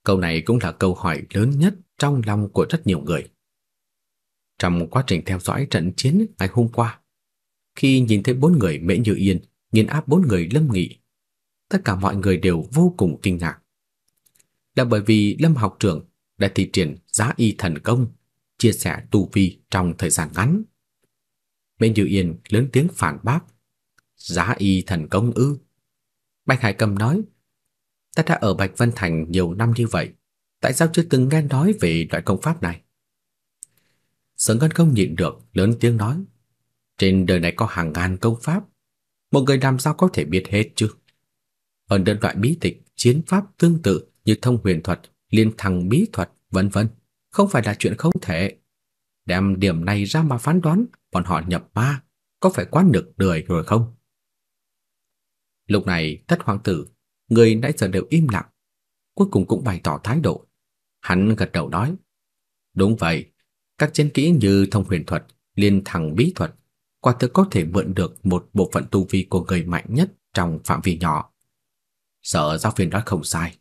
Câu này cũng là câu hỏi lớn nhất trong lòng của rất nhiều người. Trong quá trình theo dõi trận chiến ngày hôm qua, khi nhìn thấy bốn người Mễ Như Yên nghiền áp bốn người Lâm Nghị, tất cả mọi người đều vô cùng kinh ngạc. Là bởi vì Lâm học trưởng đã thi triển giá y thần công, chia sẻ tu vi trong thời gian ngắn. Mễ Như Yên lớn tiếng phản bác, giá y thần công ư? Bạch Hải Cầm nói, ta đã ở Bạch Vân Thành nhiều năm như vậy, tại sao chưa từng nghe nói về loại công pháp này? Sở Ngân không nhịn được, lớn tiếng nói. Trên đời này có hàng ngàn công pháp, một người làm sao có thể biết hết chứ? Hơn đơn loại bí tịch, chiến pháp tương tự như thông huyền thuật, liên thăng bí thuật, vân vân, không phải là chuyện không thể. Đem điểm này ra mà phán đoán bọn họ nhập ma, có phải quá nực đời rồi không? Lúc này, Tất hoàng tử, người nãy giờ đều im lặng, cuối cùng cũng bày tỏ thái độ. Hắn gật đầu nói: "Đúng vậy, các chiến kỹ như thông huyền thuật, liên thẳng bí thuật, quả thực có thể mượn được một bộ phận tu vi của người mạnh nhất trong phạm vi nhỏ. Sở giáo viên nói không sai.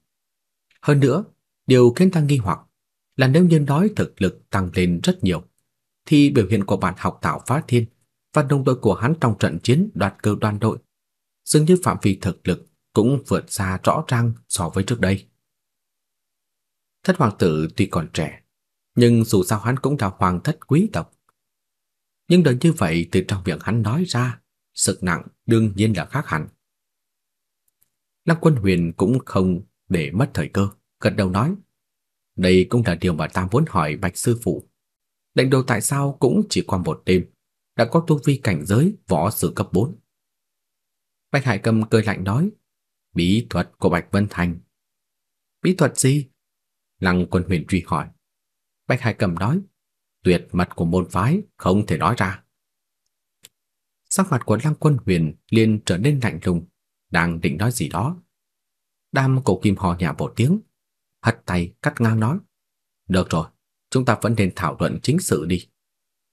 Hơn nữa, điều khiến ta nghi hoặc là nếu như nói thực lực tăng lên rất nhiều, thì biểu hiện của bạn học tạo Phá Thiên và đồng đội của hắn trong trận chiến đoạt cơ đoàn đội dường như phạm vi thực lực cũng vượt xa rõ ràng so với trước đây. Thất hoàng tử tuy còn trẻ, nhưng dù sao hắn cũng là hoàng thất quý tộc. Nhưng đời như vậy từ trong miệng hắn nói ra, sức nặng đương nhiên là khác hẳn. Lăng Quân Huyền cũng không để mất thời cơ, gật đầu nói: "Đây cũng là điều mà ta muốn hỏi Bạch sư phụ. Đánh đầu tại sao cũng chỉ qua một đêm, đã có tu vi cảnh giới võ sư cấp 4?" Bạch Hải Cầm cười lạnh nói: "Bí thuật của Bạch Vân Thành." "Bí thuật gì?" Lăng Quân Huyền truy hỏi. Bạch Hải Cầm nói, tuyệt mật của môn phái không thể nói ra. Sắc mặt của Lăng Quân Huyền liền trở nên lạnh lùng, đang định nói gì đó. Đam cổ kim hò nhẹ một tiếng, hất tay cắt ngang nói, "Được rồi, chúng ta vẫn nên thảo luận chính sự đi.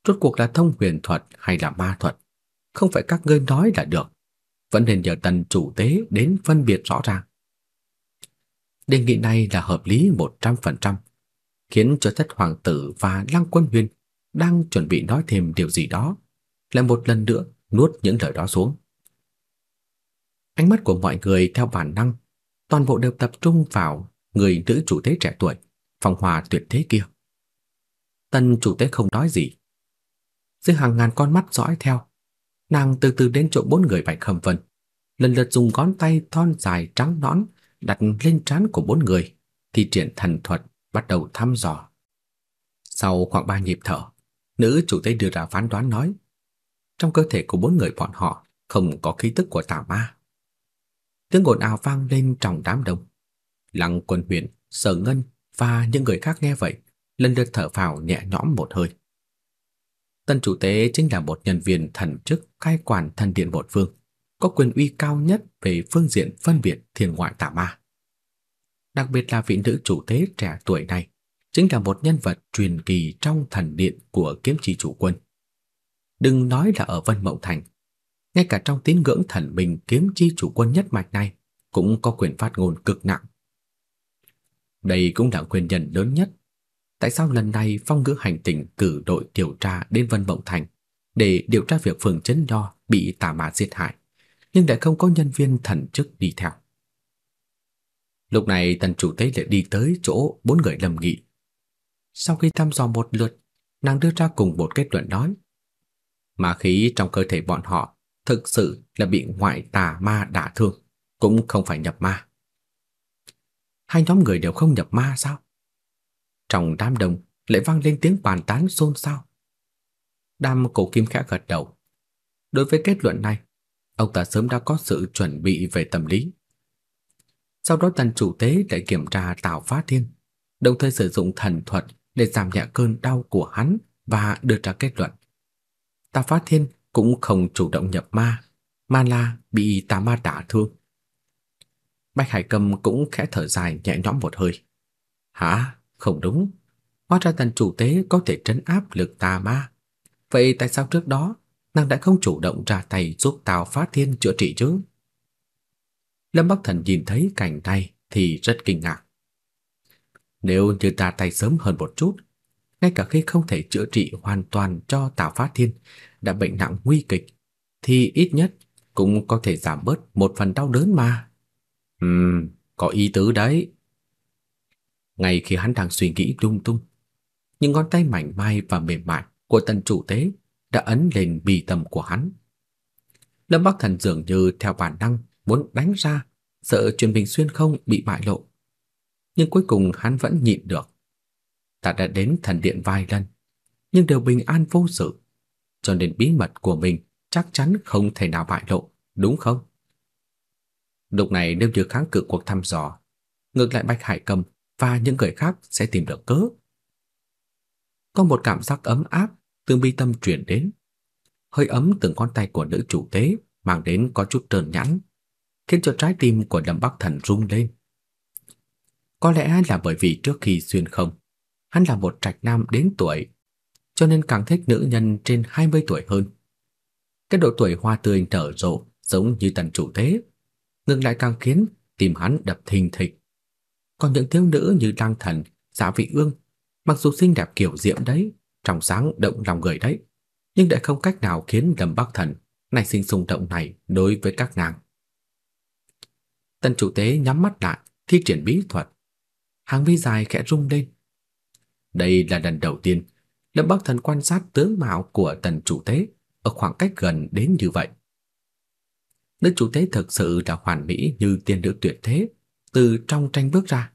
Rốt cuộc là thông huyền thuật hay là ma thuật, không phải các ngươi nói là được, vẫn nên nhờ tần chủ tế đến phân biệt rõ ràng." Đề nghị này là hợp lý 100%, khiến cho thất hoàng tử và Lăng Quân Huyền đang chuẩn bị nói thêm điều gì đó, lại một lần nữa nuốt những lời đó xuống. Ánh mắt của mọi người theo bản năng, toàn bộ đều tập trung vào người nữ chủ tế trẻ tuổi, phong hòa tuyệt thế kia. Tân chủ tế không nói gì. Dưới hàng ngàn con mắt dõi theo, nàng từ từ đến chỗ bốn người Bạch Khâm Vân, lần lượt dùng ngón tay thon dài trắng nõn đặt lên trán của bốn người, thi triển thần thuật bắt đầu thăm dò. Sau khoảng ba nhịp thở, nữ chủ tế đưa ra phán đoán nói, trong cơ thể của bốn người bọn họ không có khí tức của tà ma. Tiếng ồn ào vang lên trong đám đông. Lăng Quân Huyền, Sở Ngân và những người khác nghe vậy, lần lượt thở phào nhẹ nhõm một hơi. Tân chủ tế chính là một nhân viên thần chức cai quản thần điện một phương, có quyền uy cao nhất về phương diện phân biệt thiên ngoại tà ma. Đặc biệt là vị nữ chủ tế trẻ tuổi này, chính là một nhân vật truyền kỳ trong thần điện của kiếm chỉ chủ quân. Đừng nói là ở Vân Mộng Thành, ngay cả trong tín ngưỡng thần bình kiếm chi chủ quân nhất mạch này cũng có quyền phát ngôn cực nặng. Đây cũng là nguyên nhân lớn nhất tại sao lần này phong ngữ hành tỉnh cử đội điều tra đến Vân Mộng Thành để điều tra việc phường chấn nho bị tà ma giết hại, nhưng lại không có nhân viên thần chức đi theo. Lúc này tần chủ tế lại đi tới chỗ bốn người lầm nghị. Sau khi thăm dò một lượt, nàng đưa ra cùng một kết luận nói. Mà khí trong cơ thể bọn họ thực sự là bị ngoại tà ma đả thương, cũng không phải nhập ma. Hai nhóm người đều không nhập ma sao? Trong đám đông lại vang lên tiếng bàn tán xôn xao. Đam cổ kim khẽ gật đầu. Đối với kết luận này, ông ta sớm đã có sự chuẩn bị về tâm lý. Sau đó tần chủ tế lại kiểm tra Tào phá Thiên, đồng thời sử dụng thần thuật để giảm nhẹ cơn đau của hắn và đưa ra kết luận. Tào phá Thiên cũng không chủ động nhập ma, mà là bị tà ma đả thương. Bạch Hải Cầm cũng khẽ thở dài nhẹ nhõm một hơi. Hả? Không đúng. Hóa ra tần chủ tế có thể trấn áp lực tà ma. Vậy tại sao trước đó nàng đã không chủ động ra tay giúp Tào phá Thiên chữa trị chứ? Lâm Bắc Thần nhìn thấy cảnh này thì rất kinh ngạc. Nếu như ta tay sớm hơn một chút, ngay cả khi không thể chữa trị hoàn toàn cho Tào Phát Thiên đã bệnh nặng nguy kịch, thì ít nhất cũng có thể giảm bớt một phần đau đớn mà. Ừm, có ý tứ đấy. Ngay khi hắn đang suy nghĩ lung tung, những ngón tay mảnh mai và mềm mại của tần chủ tế đã ấn lên bì tầm của hắn. Lâm Bắc Thần dường như theo bản năng muốn đánh ra, sợ truyền Bình Xuyên không bị bại lộ. Nhưng cuối cùng hắn vẫn nhịn được. Ta đã đến thần điện vài lần, nhưng đều bình an vô sự, cho nên bí mật của mình chắc chắn không thể nào bại lộ, đúng không? Lúc này nếu như kháng cự cuộc thăm dò, ngược lại Bạch Hải Cầm và những người khác sẽ tìm được cớ. Có một cảm giác ấm áp từ bi tâm truyền đến. Hơi ấm từng con tay của nữ chủ tế mang đến có chút trơn nhẵn, khiến cho trái tim của Lâm Bắc Thần rung lên. Có lẽ là bởi vì trước khi xuyên không, hắn là một trạch nam đến tuổi, cho nên càng thích nữ nhân trên 20 tuổi hơn. Cái độ tuổi hoa tươi nở rộ giống như tần chủ thế, ngược lại càng khiến tim hắn đập thình thịch. Còn những thiếu nữ như Lăng Thần, Giả Vị Ương, mặc dù xinh đẹp kiểu diễm đấy, trong sáng động lòng người đấy, nhưng lại không cách nào khiến Lâm Bắc Thần nảy sinh xung động này đối với các nàng. Tần chủ tế nhắm mắt lại, thi triển bí thuật. Hàng mi dài khẽ rung lên. Đây là lần đầu tiên Lâm Bắc Thần quan sát tướng mạo của tần chủ tế ở khoảng cách gần đến như vậy. Nữ chủ tế thực sự là hoàn mỹ như tiên nữ tuyệt thế, từ trong tranh bước ra.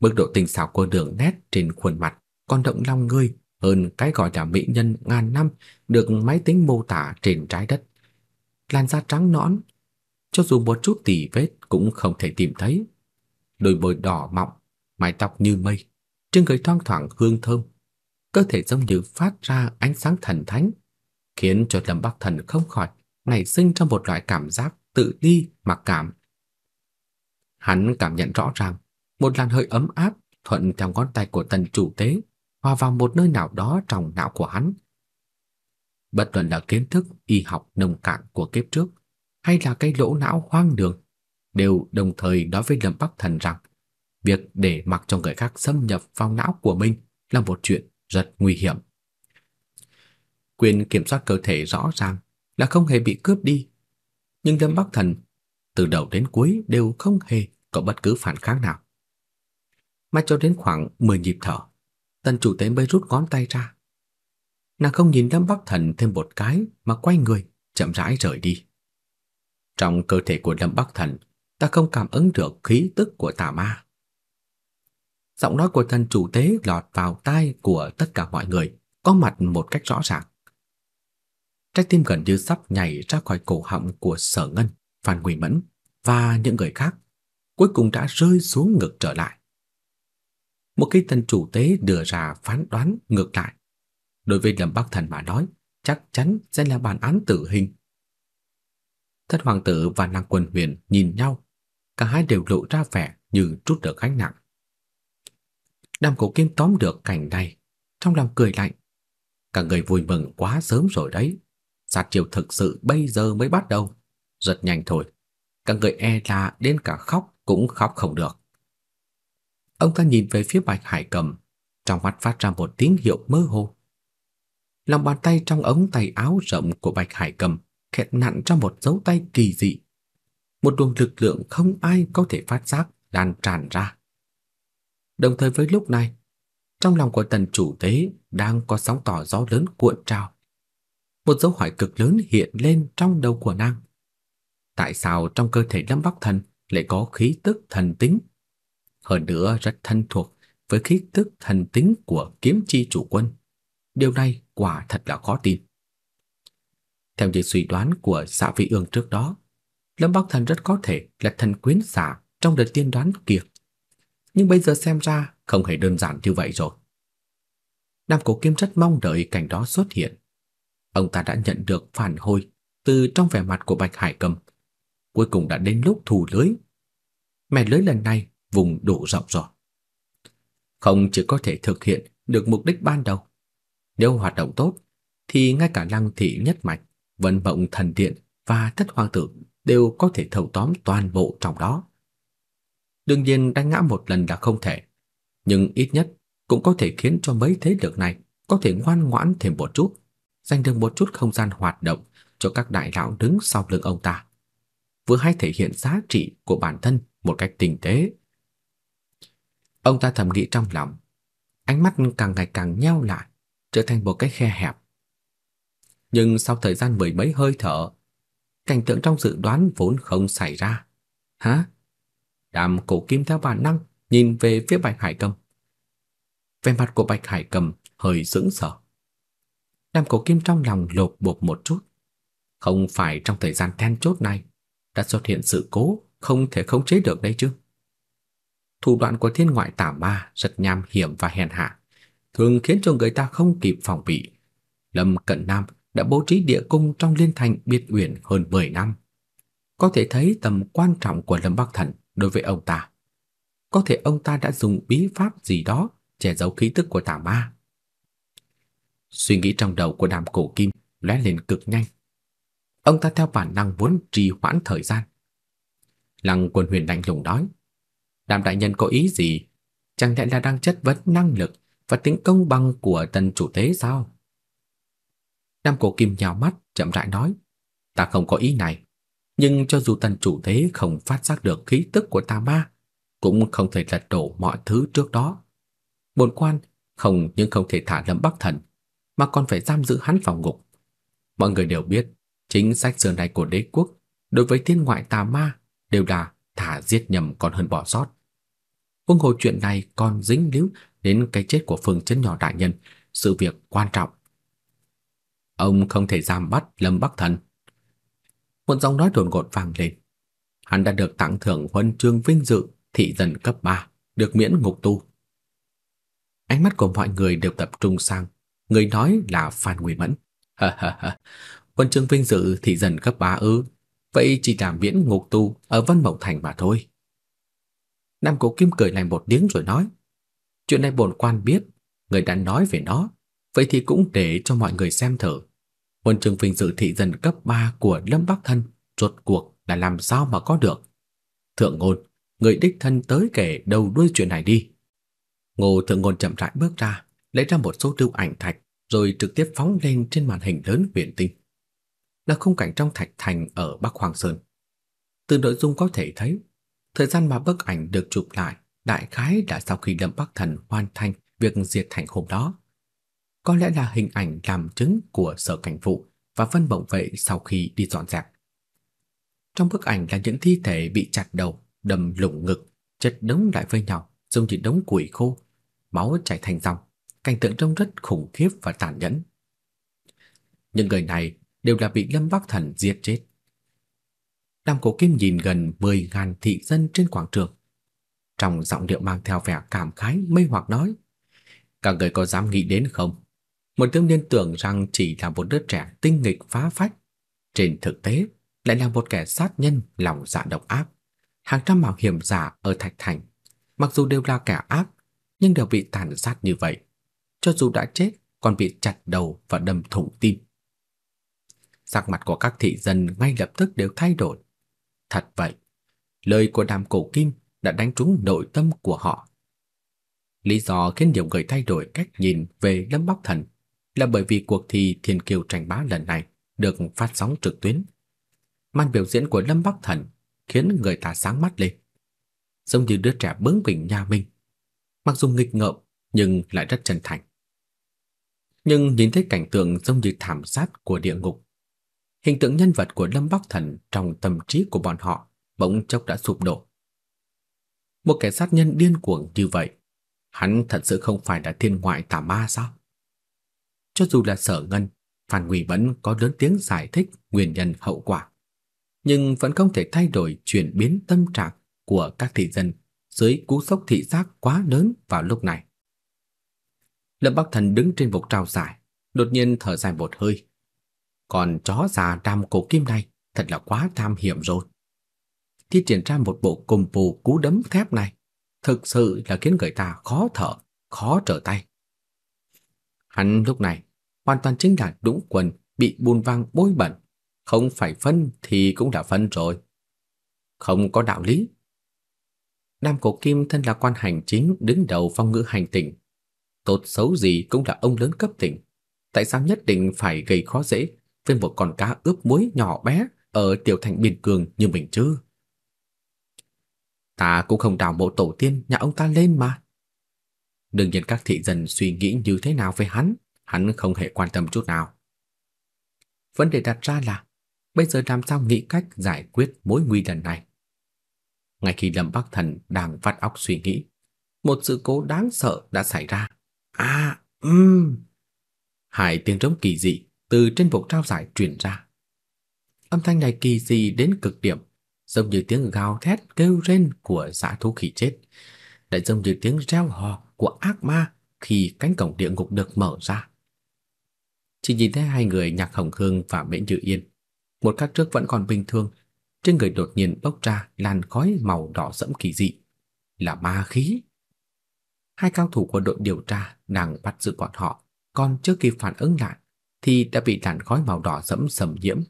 Mức độ tinh xảo của đường nét trên khuôn mặt còn động lòng người hơn cái gọi là mỹ nhân ngàn năm được máy tính mô tả trên trái đất. Làn da trắng nõn, cho dù một chút tỉ vết cũng không thể tìm thấy. Đôi môi đỏ mọng, mái tóc như mây, trên người thoang thoảng hương thơm, cơ thể giống như phát ra ánh sáng thần thánh, khiến cho Lâm Bắc Thần không khỏi nảy sinh trong một loại cảm giác tự ti mặc cảm. Hắn cảm nhận rõ ràng một làn hơi ấm áp thuận theo ngón tay của tần chủ tế hòa vào một nơi nào đó trong não của hắn. Bất luận là kiến thức y học nông cạn của kiếp trước hay là cái lỗ não hoang đường đều đồng thời nói với Lâm Bắc Thần rằng việc để mặc cho người khác xâm nhập vào não của mình là một chuyện rất nguy hiểm. Quyền kiểm soát cơ thể rõ ràng là không hề bị cướp đi, nhưng Lâm Bắc Thần từ đầu đến cuối đều không hề có bất cứ phản kháng nào. Mà cho đến khoảng 10 nhịp thở, tần chủ tế mới rút ngón tay ra. Nàng không nhìn Lâm Bắc Thần thêm một cái mà quay người, chậm rãi rời đi. Trong cơ thể của Lâm Bắc Thần, ta không cảm ứng được khí tức của tà ma. Giọng nói của thần chủ tế lọt vào tai của tất cả mọi người, có mặt một cách rõ ràng. Trái tim gần như sắp nhảy ra khỏi cổ họng của Sở Ngân, Phan Quỳ Mẫn và những người khác, cuối cùng đã rơi xuống ngực trở lại. Một cái thần chủ tế đưa ra phán đoán ngược lại. đối với Lâm Bắc Thần mà nói, chắc chắn sẽ là bản án tử hình. Thất hoàng tử và nàng Quân Huyền nhìn nhau, cả hai đều lộ ra vẻ như trút được gánh nặng. Đàm Cổ Kim tóm được cảnh này, trong lòng cười lạnh. Cả người vui mừng quá sớm rồi đấy. Sát chiều thực sự bây giờ mới bắt đầu. Rất nhanh thôi. Cả người e là đến cả khóc cũng khóc không được. Ông ta nhìn về phía Bạch Hải Cầm, trong mắt phát ra một tín hiệu mơ hồ. Lòng bàn tay trong ống tay áo rộng của Bạch Hải Cầm khẽ nặn ra một dấu tay kỳ dị. Một luồng lực lượng không ai có thể phát giác lan tràn ra. Đồng thời với lúc này, trong lòng của tần chủ tế đang có sóng tỏ gió lớn cuộn trào. Một dấu hỏi cực lớn hiện lên trong đầu của nàng. Tại sao trong cơ thể Lâm Bắc Thần lại có khí tức thần tính? Hơn nữa rất thân thuộc với khí tức thần tính của kiếm chi chủ quân. Điều này quả thật là khó tin. Theo như suy đoán của xã vị ương trước đó, Lâm Bắc Thần rất có thể là thần quyến giả trong đợt tiên đoán kia. Nhưng bây giờ xem ra không hề đơn giản như vậy rồi. Nam Cổ Kim rất mong đợi cảnh đó xuất hiện. Ông ta đã nhận được phản hồi từ trong vẻ mặt của Bạch Hải Cầm. Cuối cùng đã đến lúc thù lưới. Mẻ lưới lần này vùng đủ rộng rồi. Không chỉ có thể thực hiện được mục đích ban đầu. Nếu hoạt động tốt, thì ngay cả lăng thị nhất mạch, vận mộng thần điện và thất hoàng tử đều có thể thâu tóm toàn bộ trong đó. Đương nhiên đánh ngã một lần là không thể, nhưng ít nhất cũng có thể khiến cho mấy thế lực này có thể ngoan ngoãn thêm một chút, dành được một chút không gian hoạt động cho các đại lão đứng sau lưng ông ta. Vừa hay thể hiện giá trị của bản thân một cách tinh tế. Ông ta thầm nghĩ trong lòng, ánh mắt càng ngày càng nheo lại, trở thành một cái khe hẹp. Nhưng sau thời gian mười mấy hơi thở, cảnh tượng trong dự đoán vốn không xảy ra. Hả? Đàm cổ kim theo bản năng nhìn về phía Bạch Hải Cầm. Vẻ mặt của Bạch Hải Cầm hơi sững sờ. Đàm cổ kim trong lòng lột bột một chút. Không phải trong thời gian then chốt này đã xuất hiện sự cố không thể khống chế được đây chứ. Thủ đoạn của thiên ngoại tà ma rất nham hiểm và hèn hạ, thường khiến cho người ta không kịp phòng bị. Lâm Cận Nam đã bố trí địa cung trong liên thành biệt uyển hơn 10 năm. Có thể thấy tầm quan trọng của Lâm Bắc Thần đối với ông ta. Có thể ông ta đã dùng bí pháp gì đó che giấu khí tức của tà ma. Suy nghĩ trong đầu của Đàm Cổ Kim lóe lên cực nhanh. Ông ta theo bản năng muốn trì hoãn thời gian. Lăng Quân Huyền lạnh lùng nói: "Đàm đại nhân có ý gì? Chẳng lẽ là đang chất vấn năng lực và tính công bằng của tần chủ tế sao?" Nam Cổ Kim nhào mắt, chậm rãi nói: "Ta không có ý này, nhưng cho dù tần chủ thế không phát giác được khí tức của tà ma, cũng không thể lật đổ mọi thứ trước đó. Bổn quan không nhưng không thể thả Lâm Bắc Thần, mà còn phải giam giữ hắn vào ngục. Mọi người đều biết, chính sách xưa này của đế quốc đối với thiên ngoại tà ma đều là thả giết nhầm còn hơn bỏ sót. Huống hồ chuyện này còn dính líu đến cái chết của Phương Chân nhỏ đại nhân, sự việc quan trọng. Ông không thể giam bắt Lâm Bắc Thần. Một giọng nói đột ngột vang lên. Hắn đã được tặng thưởng huân chương vinh dự thị dân cấp 3, được miễn ngục tu Ánh mắt của mọi người đều tập trung sang, người nói là Phan Nguy Mẫn. Huân chương vinh dự thị dân cấp 3 ư? Vậy chỉ làm miễn ngục tu ở Vân Mộng Thành mà thôi. Nam Cổ Kim cười lạnh một tiếng rồi nói, chuyện này bổn quan biết, người đã nói về nó, vậy thì cũng để cho mọi người xem thử. Huân chương vinh dự thị dân cấp 3 của Lâm Bắc Thân rốt cuộc là làm sao mà có được? Thượng ngôn, người đích thân tới kể đầu đuôi chuyện này đi. Ngô Thượng ngôn chậm rãi bước ra, lấy ra một số lưu ảnh thạch rồi trực tiếp phóng lên trên màn hình lớn huyền tinh. Là khung cảnh trong thạch thành ở Bắc Hoàng Sơn. Từ nội dung có thể thấy, thời gian mà bức ảnh được chụp lại đại khái đã sau khi Lâm Bắc Thần hoàn thành việc diệt thành hôm đó. Có lẽ là hình ảnh làm chứng của sở cảnh vụ và phân Bổng Vệ sau khi đi dọn dẹp. Trong bức ảnh là những thi thể bị chặt đầu, đâm lủng ngực, chất đống lại với nhau, giống như đống củi khô, máu chảy thành dòng, cảnh tượng trông rất khủng khiếp và tàn nhẫn. Những người này đều là bị Lâm Bắc Thần giết chết. Đàm Cổ Kim nhìn gần 10.000 thị dân trên quảng trường. Trong giọng điệu mang theo vẻ cảm khái mê hoặc nói: "Các người có dám nghĩ đến không? Một thiếu niên tưởng rằng chỉ là một đứa trẻ tinh nghịch phá phách, trên thực tế lại là một kẻ sát nhân lòng dạ độc ác. Hàng trăm mạo hiểm giả ở Thạch Thành, mặc dù đều là kẻ ác, nhưng đều bị tàn sát như vậy. Cho dù đã chết, còn bị chặt đầu và đâm thủng tim. Sắc mặt của các thị dân ngay lập tức đều thay đổi. Thật vậy, lời của Đàm Cổ Kim đã đánh trúng nội tâm của họ. Lý do khiến nhiều người thay đổi cách nhìn về Lâm Bắc Thần là bởi vì cuộc thi Thiên Kiều tranh bá lần này được phát sóng trực tuyến. Màn biểu diễn của Lâm Bắc Thần khiến người ta sáng mắt lên. Giống như đứa trẻ bướng bỉnh nhà mình, mặc dù nghịch ngợm nhưng lại rất chân thành. Nhưng nhìn thấy cảnh tượng giống như thảm sát của địa ngục, hình tượng nhân vật của Lâm Bắc Thần trong tâm trí của bọn họ bỗng chốc đã sụp đổ. Một kẻ sát nhân điên cuồng như vậy, hắn thật sự không phải là thiên ngoại tà ma sao? Cho dù là sở ngân, Phan Nguy vẫn có lớn tiếng giải thích nguyên nhân hậu quả, nhưng vẫn không thể thay đổi chuyển biến tâm trạng của các thị dân dưới cú sốc thị giác quá lớn vào lúc này. Lâm Bắc Thần đứng trên bục trao giải, đột nhiên thở dài một hơi. Còn chó già đam cổ kim này thật là quá tham hiểm rồi. Khi triển ra một bộ cùng bù cú đấm thép này, thực sự là khiến người ta khó thở, khó trở tay. Hắn lúc này hoàn toàn chính là đúng quần bị bùn vàng bôi bẩn, không phải phân thì cũng đã phân rồi. Không có đạo lý. Nam Cổ Kim thân là quan hành chính đứng đầu phong ngữ hành tỉnh. Tốt xấu gì cũng là ông lớn cấp tỉnh. Tại sao nhất định phải gây khó dễ với một con cá ướp muối nhỏ bé ở tiểu thành biên cường như mình chứ? Ta cũng không đào mộ tổ tiên nhà ông ta lên mà. Đương nhiên các thị dân suy nghĩ như thế nào về hắn, hắn không hề quan tâm chút nào. Vấn đề đặt ra là bây giờ làm sao nghĩ cách giải quyết mối nguy lần này. Ngay khi Lâm Bắc Thần đang vắt óc suy nghĩ, một sự cố đáng sợ đã xảy ra. À, ừm. Hai tiếng trống kỳ dị từ trên bục trao giải truyền ra. Âm thanh này kỳ dị đến cực điểm, giống như tiếng gào thét kêu rên của dã thú khỉ chết, lại giống như tiếng reo hò của ác ma khi cánh cổng địa ngục được mở ra. Chỉ nhìn thấy hai người Nhạc Hồng Hương và Mễ Như Yên, một khắc trước vẫn còn bình thường, trên người đột nhiên bốc ra làn khói màu đỏ sẫm kỳ dị, là ma khí. Hai cao thủ của đội điều tra đang bắt giữ bọn họ, còn chưa kịp phản ứng lại thì đã bị làn khói màu đỏ sẫm sầm nhiễm,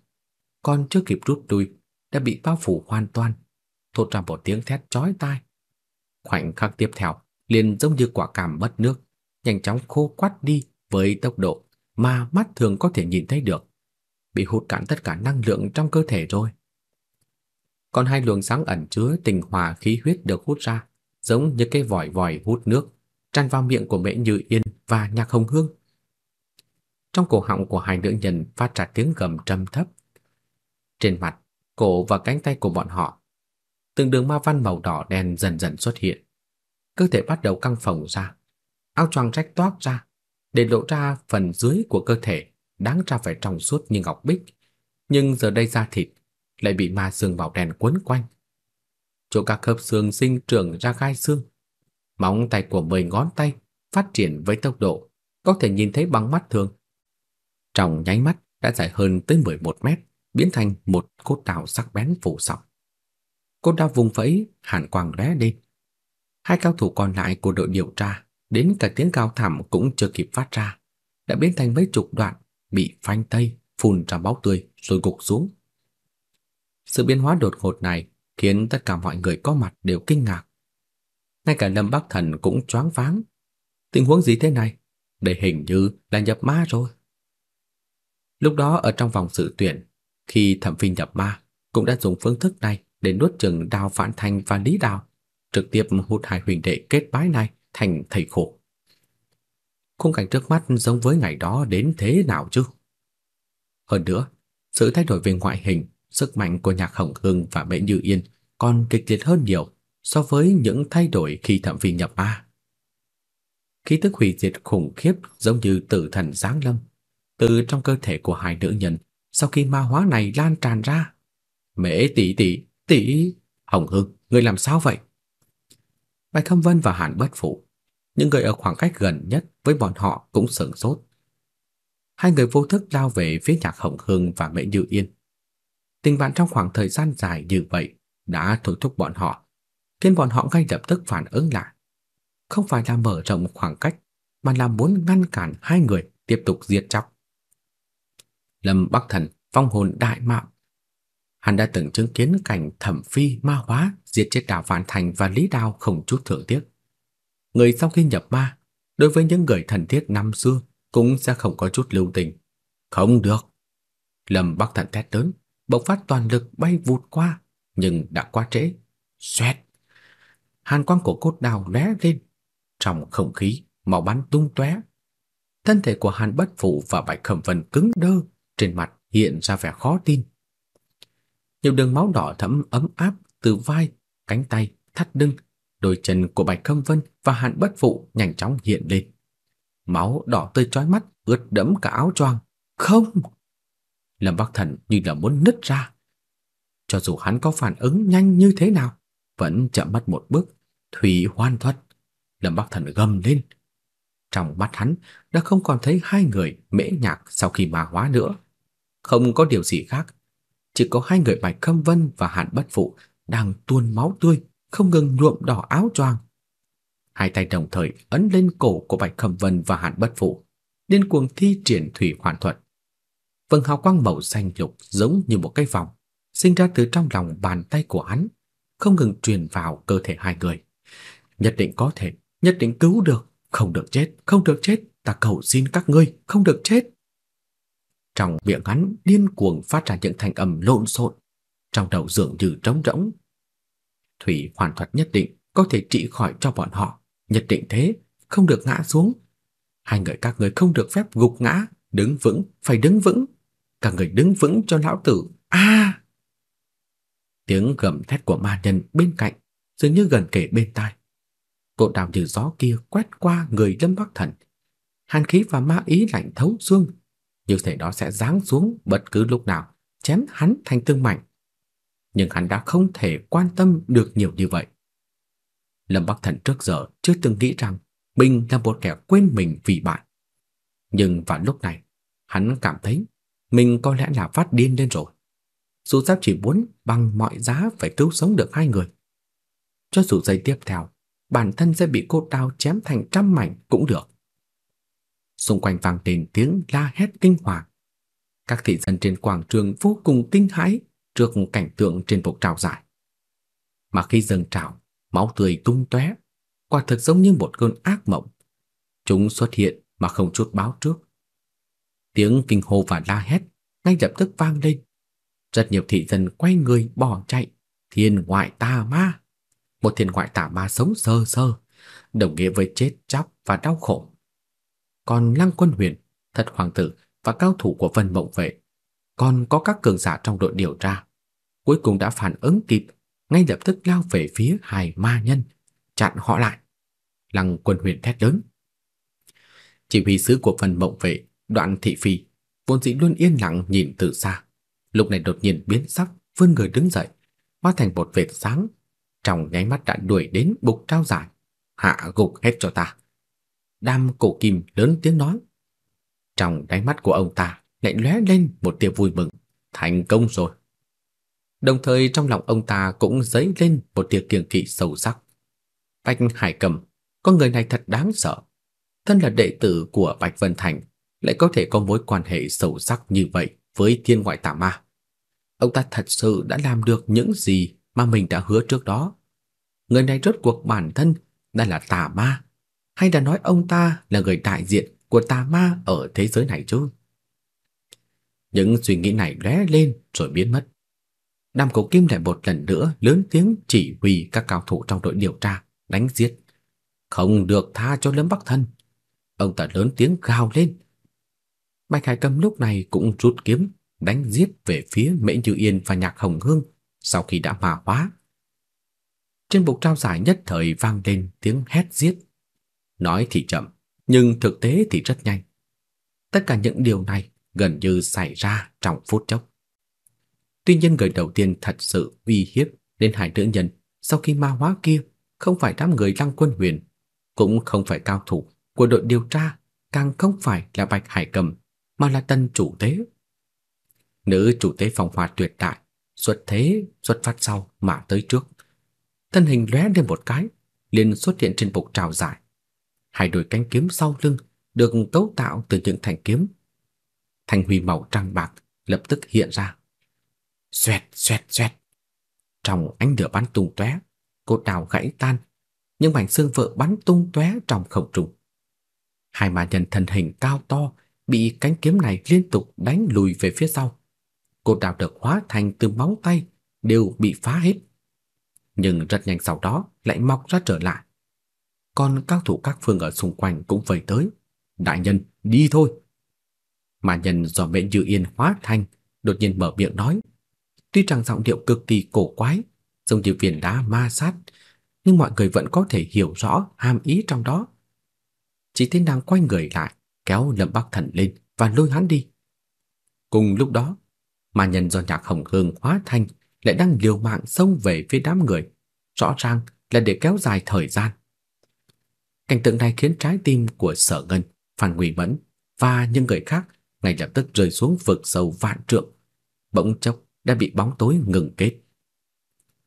còn chưa kịp rút lui đã bị bao phủ hoàn toàn, thốt ra một tiếng thét chói tai. Khoảnh khắc tiếp theo, liền giống như quả cam mất nước, nhanh chóng khô quắt đi với tốc độ mà mắt thường có thể nhìn thấy được. Bị hút cạn tất cả năng lượng trong cơ thể rồi. Còn hai luồng sáng ẩn chứa tình hòa khí huyết được hút ra, giống như cái vòi vòi hút nước, tràn vào miệng của Mễ Như Yên và Nhạc Hồng Hương. Trong cổ họng của hai nữ nhân phát ra tiếng gầm trầm thấp. Trên mặt, cổ và cánh tay của bọn họ, từng đường ma văn màu đỏ đen dần dần xuất hiện. Cơ thể bắt đầu căng phồng ra, áo choàng rách toác ra, để lộ ra phần dưới của cơ thể đáng ra phải trong suốt như ngọc bích, nhưng giờ đây da thịt lại bị ma xương màu đen quấn quanh. Chỗ các khớp xương sinh trưởng ra gai xương. Móng tay của mười ngón tay phát triển với tốc độ có thể nhìn thấy bằng mắt thường. Trong nháy mắt đã dài hơn tới 11 mét, biến thành một cốt đào sắc bén phủ sọc. Cốt đao vùng vẫy, hàn quang lóe lên. Hai cao thủ còn lại của đội điều tra, đến cả tiếng cao thảm cũng chưa kịp phát ra, đã biến thành mấy chục đoạn bị phanh tây, phun ra máu tươi rồi gục xuống. Sự biến hóa đột ngột này khiến tất cả mọi người có mặt đều kinh ngạc. Ngay cả Lâm Bắc Thần cũng choáng váng. Tình huống gì thế này? Đây hình như là nhập ma rồi. Lúc đó ở trong vòng sự tuyển, khi Thẩm Phi nhập ma, cũng đã dùng phương thức này để nuốt chừng Đào Phản Thành và Lý Đào, trực tiếp hút hai huynh đệ kết bái này thành thầy khổ. Khung cảnh trước mắt giống với ngày đó đến thế nào chứ? Hơn nữa, sự thay đổi về ngoại hình sức mạnh của Nhạc Hồng Hương và Mễ Như Yên còn kịch liệt hơn nhiều so với những thay đổi khi Thẩm Phi nhập ma. Khí tức hủy diệt khủng khiếp giống như tử thần giáng lâm từ trong cơ thể của hai nữ nhân sau khi ma hóa này lan tràn ra. Mễ tỷ tỷ, tỷ, Hồng Hương, ngươi làm sao vậy? Bạch Khâm Vân và Hàn Bất Phụ, những người ở khoảng cách gần nhất với bọn họ cũng sửng sốt. hai người vô thức lao về phía Nhạc Hồng Hương và Mễ Như Yên. Tình bạn trong khoảng thời gian dài như vậy đã thôi thúc bọn họ, khiến bọn họ ngay lập tức phản ứng lại. Không phải là mở rộng khoảng cách, mà là muốn ngăn cản hai người tiếp tục giết chóc. Lâm Bắc Thần phong hồn đại mạo. Hắn đã từng chứng kiến cảnh thẩm phi ma hóa giết chết Đào Phản Thành và Lý Đào không chút thương tiếc. Người sau khi nhập ma, đối với những người thần thiết năm xưa cũng sẽ không có chút lưu tình. Không được. Lâm Bắc Thần thét lớn, bộc phát toàn lực bay vụt qua, nhưng đã quá trễ. Xoẹt. Hàn quang của cốt đào lóe lên, trong không khí màu bắn tung tóe. Thân thể của Hàn Bất Phụ và Bạch Khẩm Vân cứng đơ, trên mặt hiện ra vẻ khó tin. Nhiều đường máu đỏ thẫm ấm áp từ vai, cánh tay, thắt lưng, đôi chân của Bạch Khâm Vân và Hàn Bất Phụ nhanh chóng hiện lên. Máu đỏ tươi chói mắt, ướt đẫm cả áo choàng. Không! Lâm Bắc Thần như là muốn nứt ra. Cho dù hắn có phản ứng nhanh như thế nào, vẫn chậm mất một bước, thủy hoan thuật. Lâm Bắc Thần gầm lên. Trong mắt hắn đã không còn thấy hai người mễ nhạc sau khi ma hóa nữa. Không có điều gì khác, chỉ có hai người Bạch Khâm Vân và Hàn Bất Phụ đang tuôn máu tươi, không ngừng nhuộm đỏ áo choàng. Hai tay đồng thời ấn lên cổ của Bạch Khâm Vân và Hàn Bất Phụ, điên cuồng thi triển thủy hoàn thuật. Vầng hào quang màu xanh lục giống như một cái vòng, sinh ra từ trong lòng bàn tay của hắn, không ngừng truyền vào cơ thể hai người. Nhất định có thể, nhất định cứu được, không được chết, không được chết, ta cầu xin các ngươi, không được chết. Trong miệng hắn điên cuồng phát ra những thanh âm lộn xộn, trong đầu dường như trống rỗng. Thủy hoàn thuật nhất định có thể trị khỏi cho bọn họ, nhất định thế, không được ngã xuống. Hai người các người không được phép gục ngã, đứng vững, phải đứng vững. cả người đứng vững cho lão tử. A! Tiếng gầm thét của ma nhân bên cạnh dường như gần kề bên tai. Cột đào như gió kia quét qua người Lâm Bắc Thần. Hàn khí và ma ý lạnh thấu xương, như thể đó sẽ giáng xuống bất cứ lúc nào, chém hắn thành tương mảnh. Nhưng hắn đã không thể quan tâm được nhiều như vậy. Lâm Bắc Thần trước giờ chưa từng nghĩ rằng mình là một kẻ quên mình vì bạn. Nhưng vào lúc này, hắn cảm thấy mình có lẽ là phát điên lên rồi. Dù sao chỉ muốn bằng mọi giá phải cứu sống được hai người. Cho dù giây tiếp theo, bản thân sẽ bị cô đao chém thành trăm mảnh cũng được. Xung quanh vang lên tiếng la hét kinh hoàng. Các thị dân trên quảng trường vô cùng kinh hãi trước cảnh tượng trên bục trào giải. Mà khi dâng trào, máu tươi tung tóe, quả thực giống như một cơn ác mộng. Chúng xuất hiện mà không chút báo trước. Tiếng kinh hô và la hét ngay lập tức vang lên. Rất nhiều thị dân quay người bỏ chạy, thiên ngoại tà ma. Một thiên ngoại tà ma sống sơ sơ, đồng nghĩa với chết chóc và đau khổ. Còn Lăng Quân Huyền, thật hoàng tử và cao thủ của Vân Mộng Vệ, còn có các cường giả trong đội điều tra, cuối cùng đã phản ứng kịp, ngay lập tức lao về phía hai ma nhân, chặn họ lại. Lăng Quân Huyền thét lớn. Chỉ huy sứ của Vân Mộng Vệ, Đoạn Thị Phi, vốn dĩ luôn yên lặng nhìn từ xa, lúc này đột nhiên biến sắc, vươn người đứng dậy, hóa thành một vệt sáng, trong nháy mắt đã đuổi đến bục trao giải, hạ gục hết cho ta. Đam cổ kim lớn tiếng nói. Trong đáy mắt của ông ta lại lóe lên một tia vui mừng, thành công rồi. Đồng thời trong lòng ông ta cũng dấy lên một tia kiêng kỵ sâu sắc. Bạch Hải Cầm, con người này thật đáng sợ. Thân là đệ tử của Bạch Vân Thành, lại có thể có mối quan hệ sâu sắc như vậy với thiên ngoại tà ma. Ông ta thật sự đã làm được những gì mà mình đã hứa trước đó. Người này rốt cuộc bản thân đã là tà ma, hay là nói ông ta là người đại diện của tà ma ở thế giới này chứ? Những suy nghĩ này lóe lên rồi biến mất. Nam Cổ Kim lại một lần nữa lớn tiếng chỉ huy các cao thủ trong đội điều tra, đánh giết. Không được tha cho Lâm Bắc Thân. Ông ta lớn tiếng gào lên. Bạch Hải Cầm lúc này cũng rút kiếm, đánh giết về phía Mễ Như Yên và Nhạc Hồng Hương sau khi đã ma hóa. Trên bục trao giải nhất thời vang lên tiếng hét giết. Nói thì chậm, nhưng thực tế thì rất nhanh. Tất cả những điều này gần như xảy ra trong phút chốc. Tuy nhiên người đầu tiên thật sự uy hiếp đến hai nữ nhân sau khi ma hóa kia không phải đám người Lăng Quân Huyền, cũng không phải cao thủ của đội điều tra, càng không phải là Bạch Hải Cầm, mà là tân chủ tế. Nữ chủ tế phong hoa tuyệt đại, xuất thế, xuất phát sau mà tới trước. Thân hình lóe lên một cái, liền xuất hiện trên bục trào dài. Hai đôi cánh kiếm sau lưng được cấu tạo từ những thanh kiếm. Thanh huy màu trắng bạc lập tức hiện ra. Xoẹt, xoẹt, xoẹt. Trong ánh lửa bắn tung tóe, cột đào gãy tan, những mảnh xương vỡ bắn tung tóe trong không trung. Hai ma nhân thân hình cao to bị cánh kiếm này liên tục đánh lùi về phía sau. Cột đào được hóa thành từ móng tay đều bị phá hết. Nhưng rất nhanh sau đó lại mọc ra trở lại. Còn cao thủ các phương ở xung quanh cũng vây tới. Đại nhân, đi thôi. Mà nhân do mẹ Như Yên hóa thành, đột nhiên mở miệng nói. Tuy rằng giọng điệu cực kỳ cổ quái, giống như viên đá ma sát, nhưng mọi người vẫn có thể hiểu rõ hàm ý trong đó. Chỉ thấy nàng quay người lại, kéo Lâm Bắc Thần lên và lôi hắn đi. Cùng lúc đó, mà nhân do nhạc hồng hương hóa thành lại đang liều mạng xông về phía đám người, rõ ràng là để kéo dài thời gian. Cảnh tượng này khiến trái tim của Sở Ngân, Phan Ngụy Mẫn và những người khác ngay lập tức rơi xuống vực sâu vạn trượng, bỗng chốc đã bị bóng tối ngừng kết.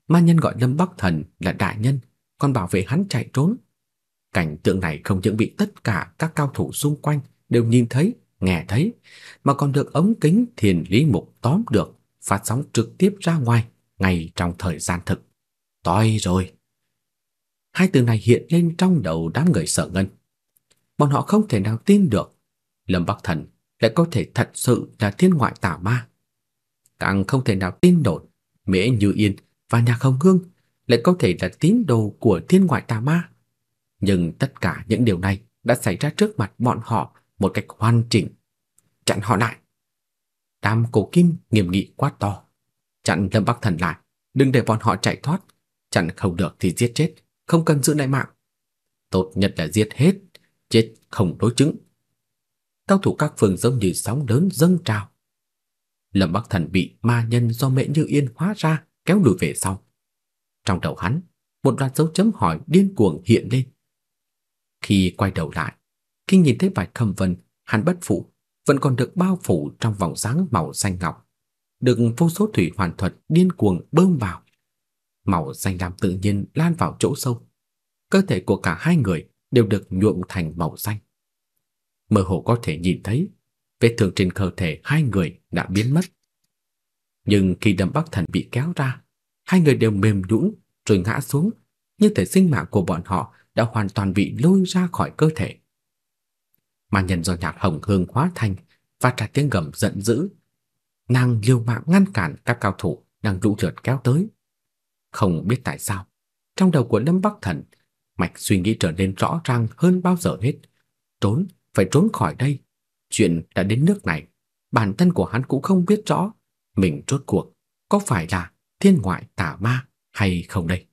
Ma nhân gọi Lâm Bắc Thần là đại nhân, còn bảo vệ hắn chạy trốn. Cảnh tượng này không những bị tất cả các cao thủ xung quanh đều nhìn thấy, nghe thấy, mà còn được ống kính thiền lý mục tóm được, phát sóng trực tiếp ra ngoài ngay trong thời gian thực. Toi rồi. Hai từ này hiện lên trong đầu đám người sợ ngân. Bọn họ không thể nào tin được Lâm Bắc Thần lại có thể thật sự là thiên ngoại tà ma. Càng không thể nào tin nổi Mễ Như Yên và Nhạc Hồng Hương lại có thể là tín đồ của thiên ngoại tà ma. Nhưng tất cả những điều này đã xảy ra trước mặt bọn họ một cách hoàn chỉnh. Chặn họ lại. tam cổ kim nghiêm nghị quát to. Chặn Lâm Bắc Thần lại, đừng để bọn họ chạy thoát. Chặn không được thì giết chết, không cần giữ lại mạng. Tốt nhất là giết hết, chết không đối chứng. Cao thủ các phường giống như sóng lớn dâng trào. Lâm Bắc Thần bị ma nhân do mẹ Như Yên hóa ra kéo lùi về sau. Trong đầu hắn, một loạt dấu chấm hỏi điên cuồng hiện lên. Khi quay đầu lại, khi nhìn thấy Bạch Khâm Vân, hắn bất phụ vẫn còn được bao phủ trong vòng sáng màu xanh ngọc, được vô số thủy hoàn thuật điên cuồng bơm vào. Màu xanh lam tự nhiên lan vào chỗ sâu. Cơ thể của cả hai người đều được nhuộm thành màu xanh. Mơ hồ có thể nhìn thấy vết thương trên cơ thể hai người đã biến mất. Nhưng khi đâm Bắc Thần bị kéo ra, hai người đều mềm nhũn rồi ngã xuống, như thể sinh mạng của bọn họ đã hoàn toàn bị lôi ra khỏi cơ thể. Mà nhân do nhạc hồng hương hóa thành và trả tiếng gầm giận dữ. Nàng liều mạng ngăn cản các cao thủ đang lũ lượt kéo tới. Không biết tại sao, trong đầu của Lâm Bắc Thần, mạch suy nghĩ trở nên rõ ràng hơn bao giờ hết. Trốn, phải trốn khỏi đây. Chuyện đã đến nước này, bản thân của hắn cũng không biết rõ mình rốt cuộc có phải là thiên ngoại tà ma hay không đây.